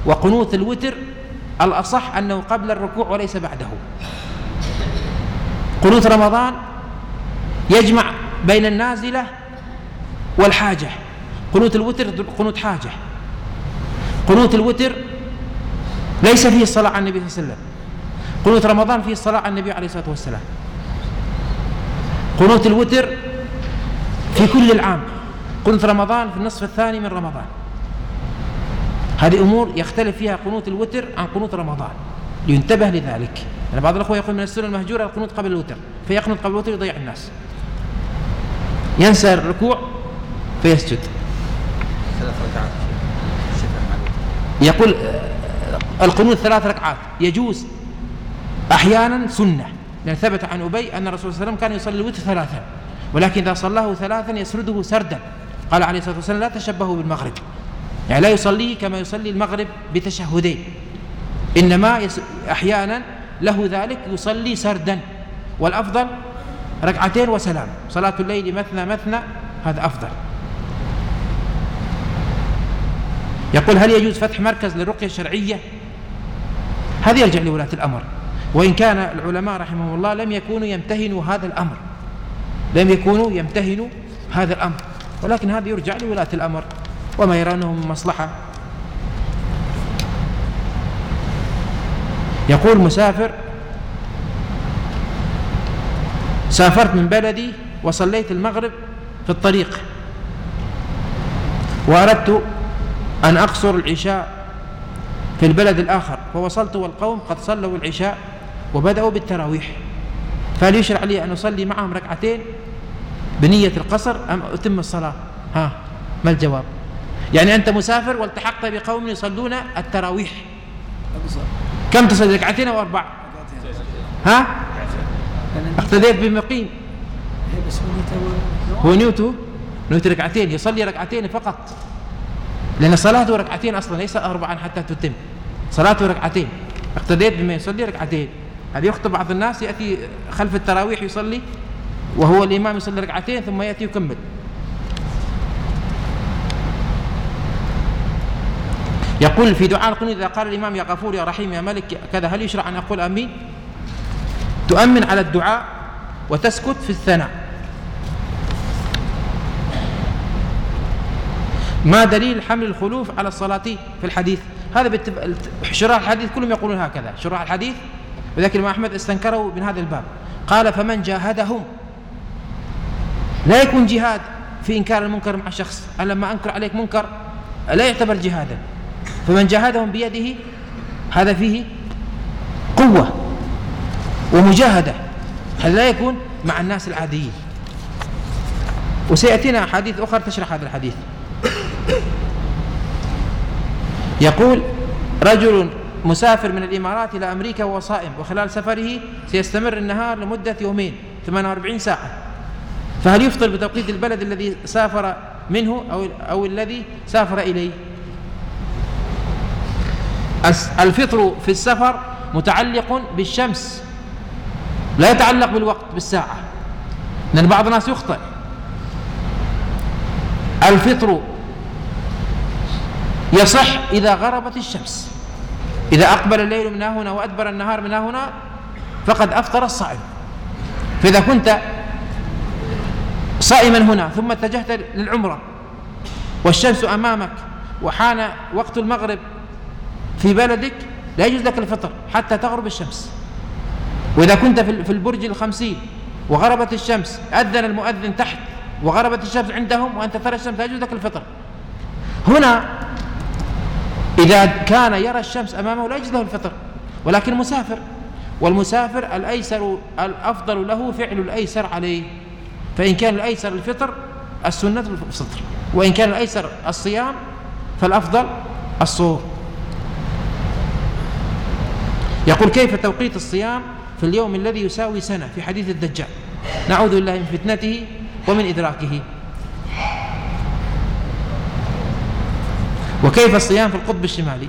وقنوت الوتر الأصح أنه قبل الركوع وليس بعده. قنوت رمضان يجمع بين النازلة والحاجة. قنوت الوتر قنوت حاجة. قنوت الوتر ليس فيه الصلاة على النبي صلى الله عليه وسلم. قنوت رمضان فيه الصلاة على النبي عليه الصلاة والسلام. قنوت الوتر في كل العام. قنوت رمضان في النصف الثاني من رمضان. هذه أمور يختلف فيها قنوت الوتر عن قنوت رمضان. لينتبه لذلك. يعني بعض الأخوة يقول من السنة المهجورة القنوت قبل الوتر فيقنط قبل الوتر يضيع الناس. ينسى الركوع فيسجد. ثلاث ركعات. يقول آه، القنوت ثلاث ركعات. يجوز أحيانا سنة. لأن ثبت عن أبي أن الرسول صلى الله عليه وسلم كان يصلي الوتر ثلاثا ولكن إذا صلاه ثلاثا يسرده سردا. قال عليه الصلاة والسلام لا تشبهوا بالمغرب. يعني لا يصلي كما يصلي المغرب بتشهدين. إنما أحيانا له ذلك يصلي سردا. والأفضل ركعتين وسلام. صلاة الليل مثنى مثنى هذا أفضل. يقول هل يجوز فتح مركز للرقية الشرعية؟ هذا يرجع لولاة الأمر. وإن كان العلماء رحمهم الله لم يكونوا يمتهنوا هذا الأمر. لم يكونوا يمتهنوا هذا الأمر. ولكن هذا يرجع لولاة الأمر. وما يرونه من مصلحة. يقول مسافر سافرت من بلدي وصليت المغرب في الطريق. وأردت أن أقصر العشاء في البلد الآخر. فوصلت والقوم قد صلوا العشاء وبدأوا بالتراويح. فهل يشرع لي أن أصلي معهم ركعتين بنية القصر أم أتم الصلاة؟ ها ما الجواب؟ يعني أنت مسافر والتحقت بقوم يصلون التراويح. كم تصلي ركعتين أو أربع؟ ها؟ اقتديت بمقيم. هو نيته. نيته؟ ركعتين يصلي ركعتين فقط. لأن صلاته ركعتين أصلا ليس أربعا حتى تتم. صلاته ركعتين. اقتديت بما يصلي ركعتين. هذا يخطب بعض الناس يأتي خلف التراويح يصلي وهو الإمام يصلي ركعتين ثم يأتي يكمل. يقول في دعاء القنوت إذا قال الإمام يا غفور يا رحيم يا ملك كذا هل يشرع أن أقول آمين؟ تؤمن على الدعاء وتسكت في الثناء. ما دليل حمل الخلوف على الصلاة في الحديث؟ هذا بالتب... شراح الحديث كلهم يقولون هكذا. شراح الحديث وذلك الإمام أحمد استنكروا من هذا الباب. قال فمن جاهدهم لا يكون جهاد في إنكار المنكر مع شخص. أنا لما أنكر عليك منكر لا يعتبر جهادا. فمن جاهدهم بيده هذا فيه قوة ومجاهدة. هذا لا يكون مع الناس العاديين. وسيأتينا أحاديث أخرى تشرح هذا الحديث. يقول رجل مسافر من الإمارات إلى أمريكا وهو صائم وخلال سفره سيستمر النهار لمدة يومين 48 ساعة. فهل يفطر بتوقيت البلد الذي سافر منه أو, أو الذي سافر إليه؟ الفطر في السفر متعلق بالشمس لا يتعلق بالوقت بالساعة. لأن بعض الناس يخطئ. الفطر يصح إذا غربت الشمس. إذا أقبل الليل من هنا وأدبر النهار من هنا فقد أفطر الصائم. فإذا كنت صائما هنا ثم اتجهت للعمرة والشمس أمامك وحان وقت المغرب في بلدك لا يجوز لك الفطر حتى تغرب الشمس. وإذا كنت في البرج الخمسين وغربت الشمس أذن المؤذن تحت وغربت الشمس عندهم وأنت ترى الشمس لا يجوز لك الفطر. هنا إذا كان يرى الشمس أمامه لا يجوز له الفطر ولكن مسافر والمسافر الأيسر الأفضل له فعل الأيسر عليه. فإن كان الأيسر الفطر السنة الفطر. وإن كان الأيسر الصيام فالأفضل الصوم. يقول كيف توقيت الصيام في اليوم الذي يساوي سنة في حديث الدجال؟ نعوذ بالله من فتنته ومن إدراكه. وكيف الصيام في القطب الشمالي؟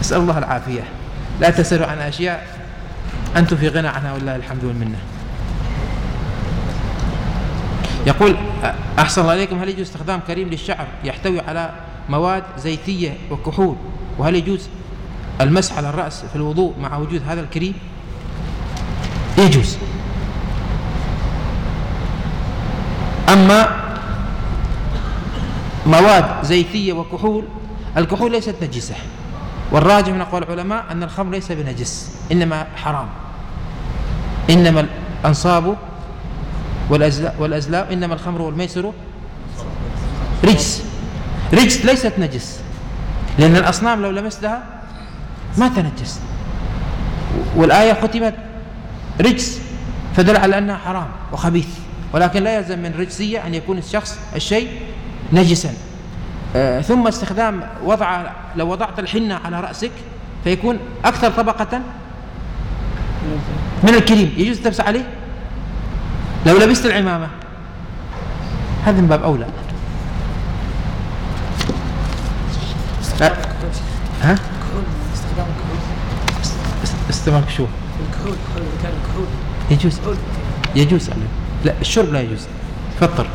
أسأل الله العافية. لا تسألوا عن أشياء. أنتم في غنى عنها والله الحمد والمنة. يقول أحسن الله إليكم هل يجوز استخدام كريم للشعر يحتوي على مواد زيتية وكحول؟ وهل يجوز المسح على الرأس في الوضوء مع وجود هذا الكريم يجوز. أما مواد زيتية وكحول الكحول ليست نجسة. والراجح من أقوال العلماء أن الخمر ليس بنجس إنما حرام. إنما الأنصاب والأزلام إنما الخمر والميسر رجس. رجس ليست نجس لأن الأصنام لو لمستها ما تنجس والآية ختمت رجس فدل على أنها حرام وخبيث ولكن لا يلزم من رجسية أن يكون الشخص الشيء نجسا. آه ثم استخدام وضع لو وضعت الحنة على رأسك فيكون أكثر طبقة من الكريم. يجوز تلبس عليه؟ لو لبست العمامة. هذا من باب أولى. أه؟ ها؟ استعمال شو؟ الكحول الكحول يجوز. يجوز عليه لا الشرب لا يجوز. فطر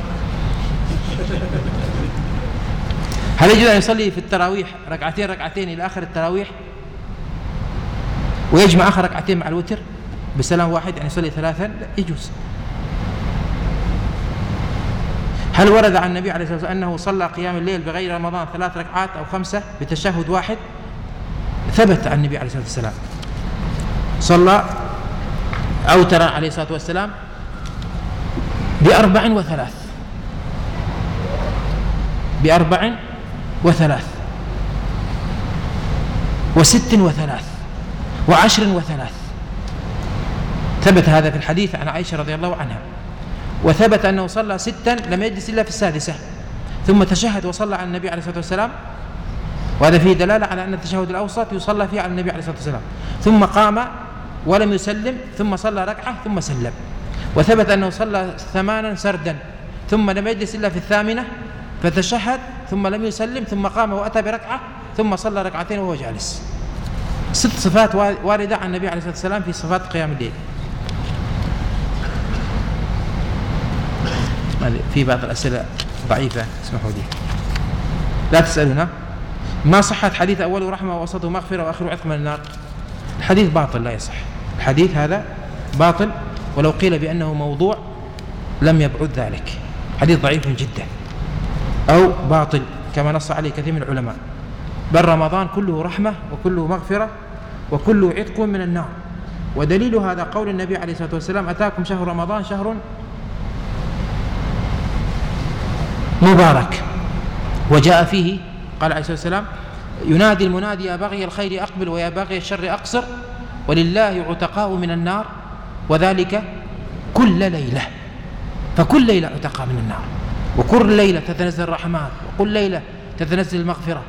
هل يجوز أن يصلي في التراويح ركعتين ركعتين إلى آخر التراويح؟ ويجمع آخر ركعتين مع الوتر بسلام واحد يعني يصلي ثلاثا؟ لا يجوز. هل ورد عن النبي عليه الصلاة والسلام أنه صلى قيام الليل بغير رمضان ثلاث ركعات أو خمسة بتشهد واحد؟ ثبت عن النبي عليه الصلاة والسلام. صلى أوتر عليه الصلاة والسلام بأربع وثلاث. بأربع وثلاث. وست وثلاث. وعشر وثلاث. ثبت هذا في الحديث عن عائشة رضي الله عنها. وثبت أنه صلى ستا لم يجلس إلا في السادسة. ثم تشهد وصلى على النبي عليه الصلاة والسلام. وهذا فيه دلالة على أن التشهد الأوسط يصلى فيه على النبي عليه الصلاة والسلام. ثم قام ولم يسلم ثم صلى ركعة ثم سلم. وثبت أنه صلى ثمانا سردا ثم لم يجلس إلا في الثامنة فتشهد ثم لم يسلم ثم قام وأتى بركعة ثم صلى ركعتين وهو جالس. ست صفات واردة عن النبي عليه الصلاة والسلام في صفات قيام الليل. في بعض الأسئلة ضعيفة اسمحوا لي. لا تسألونا ما صحة حديث أوله رحمة ووسطه مغفرة وآخره عتق من النار؟ الحديث باطل لا يصح. الحديث هذا باطل ولو قيل بأنه موضوع لم يبعد ذلك. حديث ضعيف جدا. أو باطل كما نص عليه كثير من العلماء. بل رمضان كله رحمة وكله مغفرة وكله عتق من النار. ودليل هذا قول النبي عليه الصلاة والسلام أتاكم شهر رمضان شهر مبارك. وجاء فيه قال عليه الصلاة والسلام ينادي المنادي يا باغي الخير أقبل ويا باغي الشر أقصر. ولله عتقاء من النار وذلك كل ليلة فكل ليلة عتقاء من النار وكل ليلة تتنزل الرحمات وكل ليلة تتنزل المغفرة.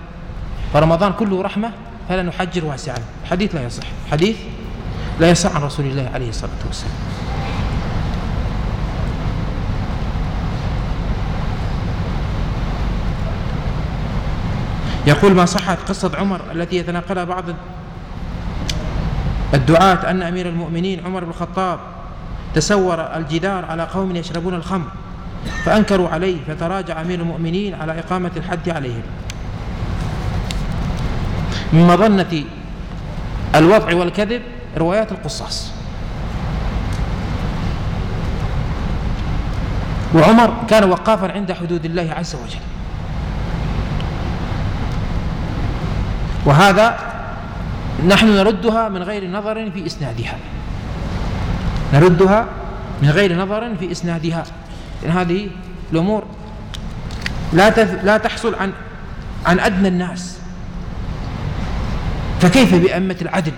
فرمضان كله رحمة فلا نحجر واسعا حديث لا يصح. حديث لا يصح عن رسول الله عليه الصلاة والسلام. يقول ما صحت قصة عمر التي يتناقلها بعض الدعاة أن أمير المؤمنين عمر بن الخطاب تسور الجدار على قوم يشربون الخمر فأنكروا عليه فتراجع أمير المؤمنين على إقامة الحد عليهم. من مظنة الوضع والكذب روايات القصاص. وعمر كان وقافا عند حدود الله عز وجل. وهذا نحن نردها من غير نظر في إسنادها. نردها من غير نظر في إسنادها. لأن هذه الأمور لا لا تحصل عن عن أدنى الناس. فكيف بأمة العدل؟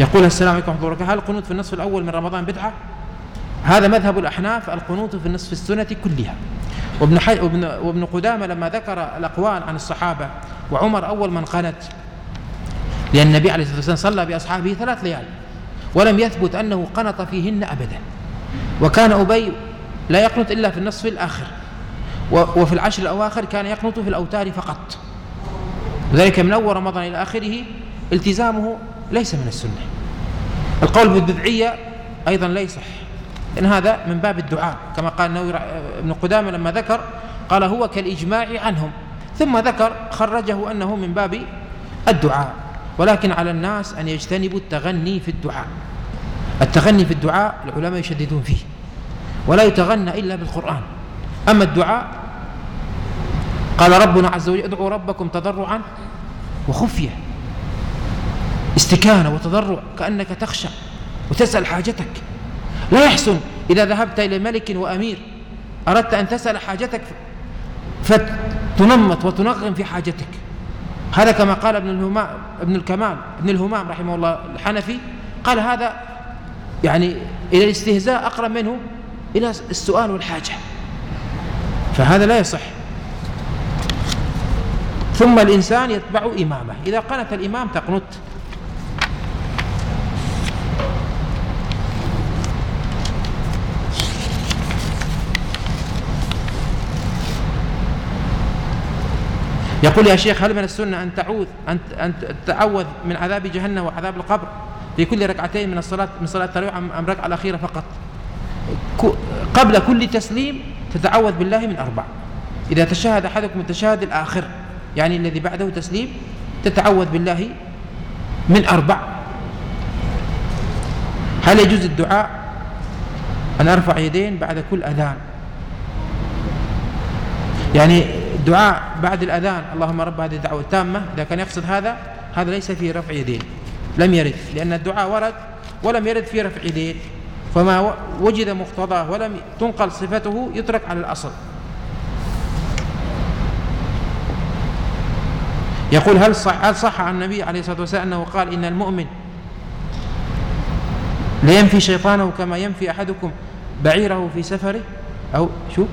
يقول السلام عليكم ورحمة الله هل القنوت في النصف الأول من رمضان بدعة؟ هذا مذهب الأحناف القنوت في النصف السنة كلها. وابن, حي... وابن... وابن قدامة لما ذكر الأقوال عن الصحابة وعمر أول من قنت لأن النبي عليه الصلاة والسلام صلى بأصحابه ثلاث ليال ولم يثبت أنه قنط فيهن أبدا. وكان أبي لا يقنط إلا في النصف الآخر وفي العشر الأواخر كان يقنط في الأوتار فقط. ذلك من أول رمضان إلى آخره التزامه ليس من السنة. القول بالبدعية أيضا لا يصح إن هذا من باب الدعاء. كما قال النووي ابن قدامة لما ذكر قال هو كالإجماع عنهم. ثم ذكر خرجه أنه من باب الدعاء. ولكن على الناس أن يجتنبوا التغني في الدعاء. التغني في الدعاء العلماء يشددون فيه. ولا يتغنى إلا بالقرآن. أما الدعاء قال ربنا عز وجل ادعوا ربكم تضرعا وخفية. استكانة وتضرع كأنك تخشى وتسأل حاجتك. لا يحسن. إذا ذهبت إلى ملك وأمير أردت أن تسأل حاجتك فتنمط وتنغم في حاجتك. هذا كما قال ابن الهمام ابن الكمال ابن الهمام رحمه الله الحنفي. قال هذا يعني إلى الاستهزاء أقرب منه إلى السؤال والحاجة. فهذا لا يصح. ثم الإنسان يتبع إمامه. إذا قنت الإمام تقنت يقول يا شيخ هل من السنة أن تعوذ أن أن تتعوذ من عذاب جهنم وعذاب القبر في كل ركعتين من الصلاة من صلاة التراويح أم ركعة الأخيرة فقط؟ قبل كل تسليم تتعوذ بالله من أربع. إذا تشهد أحدكم التشهد الآخر يعني الذي بعده تسليم تتعوذ بالله من أربع. هل يجوز الدعاء؟ أن أرفع يدين بعد كل أذان. يعني الدعاء بعد الأذان. اللهم رب هذه الدعوة التامة. إذا كان يقصد هذا هذا ليس فيه رفع يدين. لم يرد لأن الدعاء ورد ولم يرد فيه رفع يدين. فما وجد مقتضاه ولم تنقل صفته يترك على الأصل. يقول هل صح, هل صح عن النبي عليه الصلاة والسلام أنه قال إن المؤمن لينفي شيطانه كما ينفي أحدكم بعيره في سفره؟ أو شو؟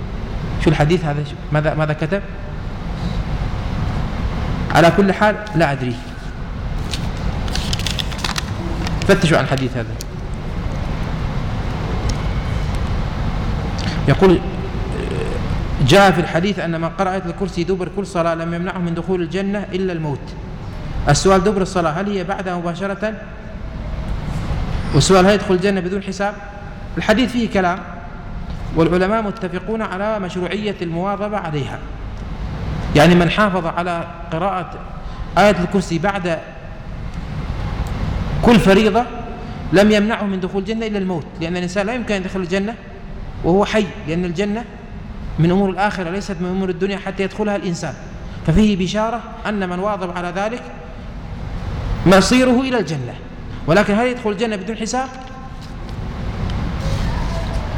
شو الحديث هذا؟ ماذا ماذا كتب؟ على كل حال لا أدري. فتشوا عن الحديث هذا. يقول جاء في الحديث أن من قرأ آية الكرسي دبر كل صلاة لم يمنعه من دخول الجنة إلا الموت. السؤال دبر الصلاة هل هي بعدها مباشرة؟ والسؤال هل يدخل الجنة بدون حساب؟ الحديث فيه كلام. والعلماء متفقون على مشروعية المواظبة عليها. يعني من حافظ على قراءة آية الكرسي بعد كل فريضة لم يمنعه من دخول الجنة إلا الموت لأن الإنسان لا يمكن أن يدخل الجنة وهو حي لأن الجنة من أمور الآخرة ليست من أمور الدنيا حتى يدخلها الإنسان. ففيه بشارة أن من واظب على ذلك مصيره إلى الجنة. ولكن هل يدخل الجنة بدون حساب؟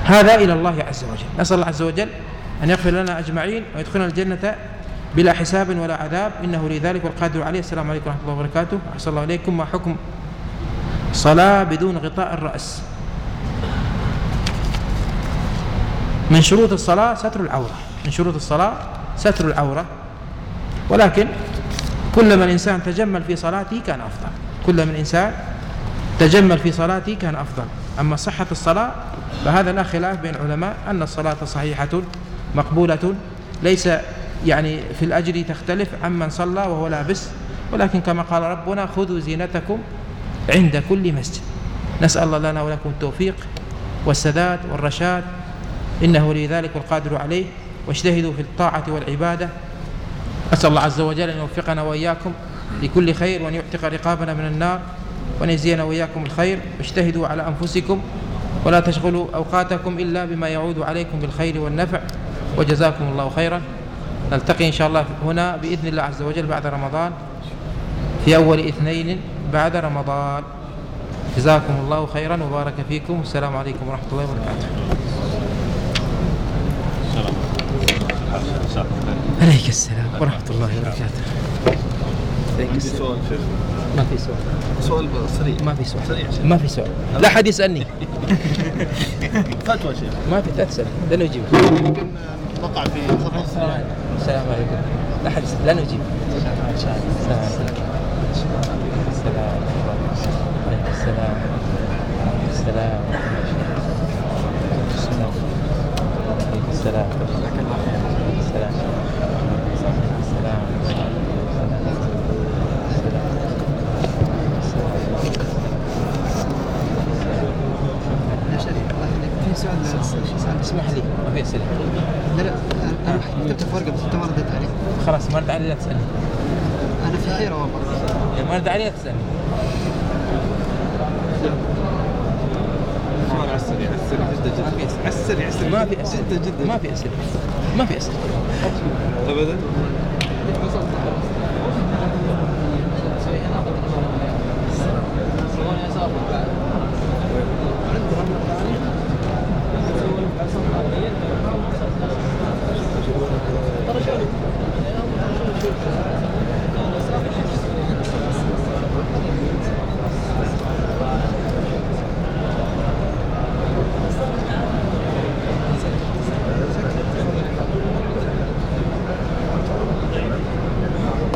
هذا إلى الله عز وجل. نسأل الله عز وجل أن يغفر لنا أجمعين ويدخلنا الجنة بلا حساب ولا عذاب. إنه لذلك والقادر عليه. السلام عليكم ورحمة الله وبركاته. أحسن الله إليكم. ما حكم؟ صلاة بدون غطاء الرأس. من شروط الصلاة ستر العورة. من شروط الصلاة ستر العورة. ولكن كلما الإنسان تجمل في صلاته كان أفضل. كلما الإنسان تجمل في صلاته كان أفضل. أما صحة الصلاة فهذا لا خلاف بين العلماء أن الصلاة صحيحة مقبولة ليس يعني في الأجر تختلف عمن صلى وهو لابس. ولكن كما قال ربنا خذوا زينتكم عند كل مسجد. نسأل الله لنا ولكم التوفيق والسداد والرشاد. إنه لذلك والقادر عليه. واجتهدوا في الطاعة والعبادة. أسأل الله عز وجل أن يوفقنا وإياكم لكل خير وأن يعتق رقابنا من النار. وأن يجزينا وإياكم الخير. واجتهدوا على أنفسكم ولا تشغلوا أوقاتكم إلا بما يعود عليكم بالخير والنفع. وجزاكم الله خيرا. نلتقي إن شاء الله هنا بإذن الله عز وجل بعد رمضان. في أول اثنين بعد رمضان. جزاكم الله خيرا. وبارك فيكم. والسلام عليكم ورحمة الله وبركاته. عليك السلام ورحمة الله وبركاته. عندي سؤال شيخ ما في سؤال سؤال سريع ما في سؤال سريع ما في سؤال لا حد يسألني فتوى شيخ ما في لا تسأل لا نجيب ممكن نقع في السلام عليكم لا حد يسأل لا نجيب السلام عليكم السلام السلام السلام السلام السلام في سؤال اسمح لي ما في أسئلة. لا لا أنا كتبت في ورقه بس أنت ما رديت علي. خلاص ما رد علي لا تسألني. أنا في حيره والله. يعني ما رد علي لا تسألني. سؤال على السريع على السريع جدا ما في جدا أسئلة. على السريع على السريع ما في أسئلة. جدا جدا. ما في أسئلة. ما في أسئلة. ابدا.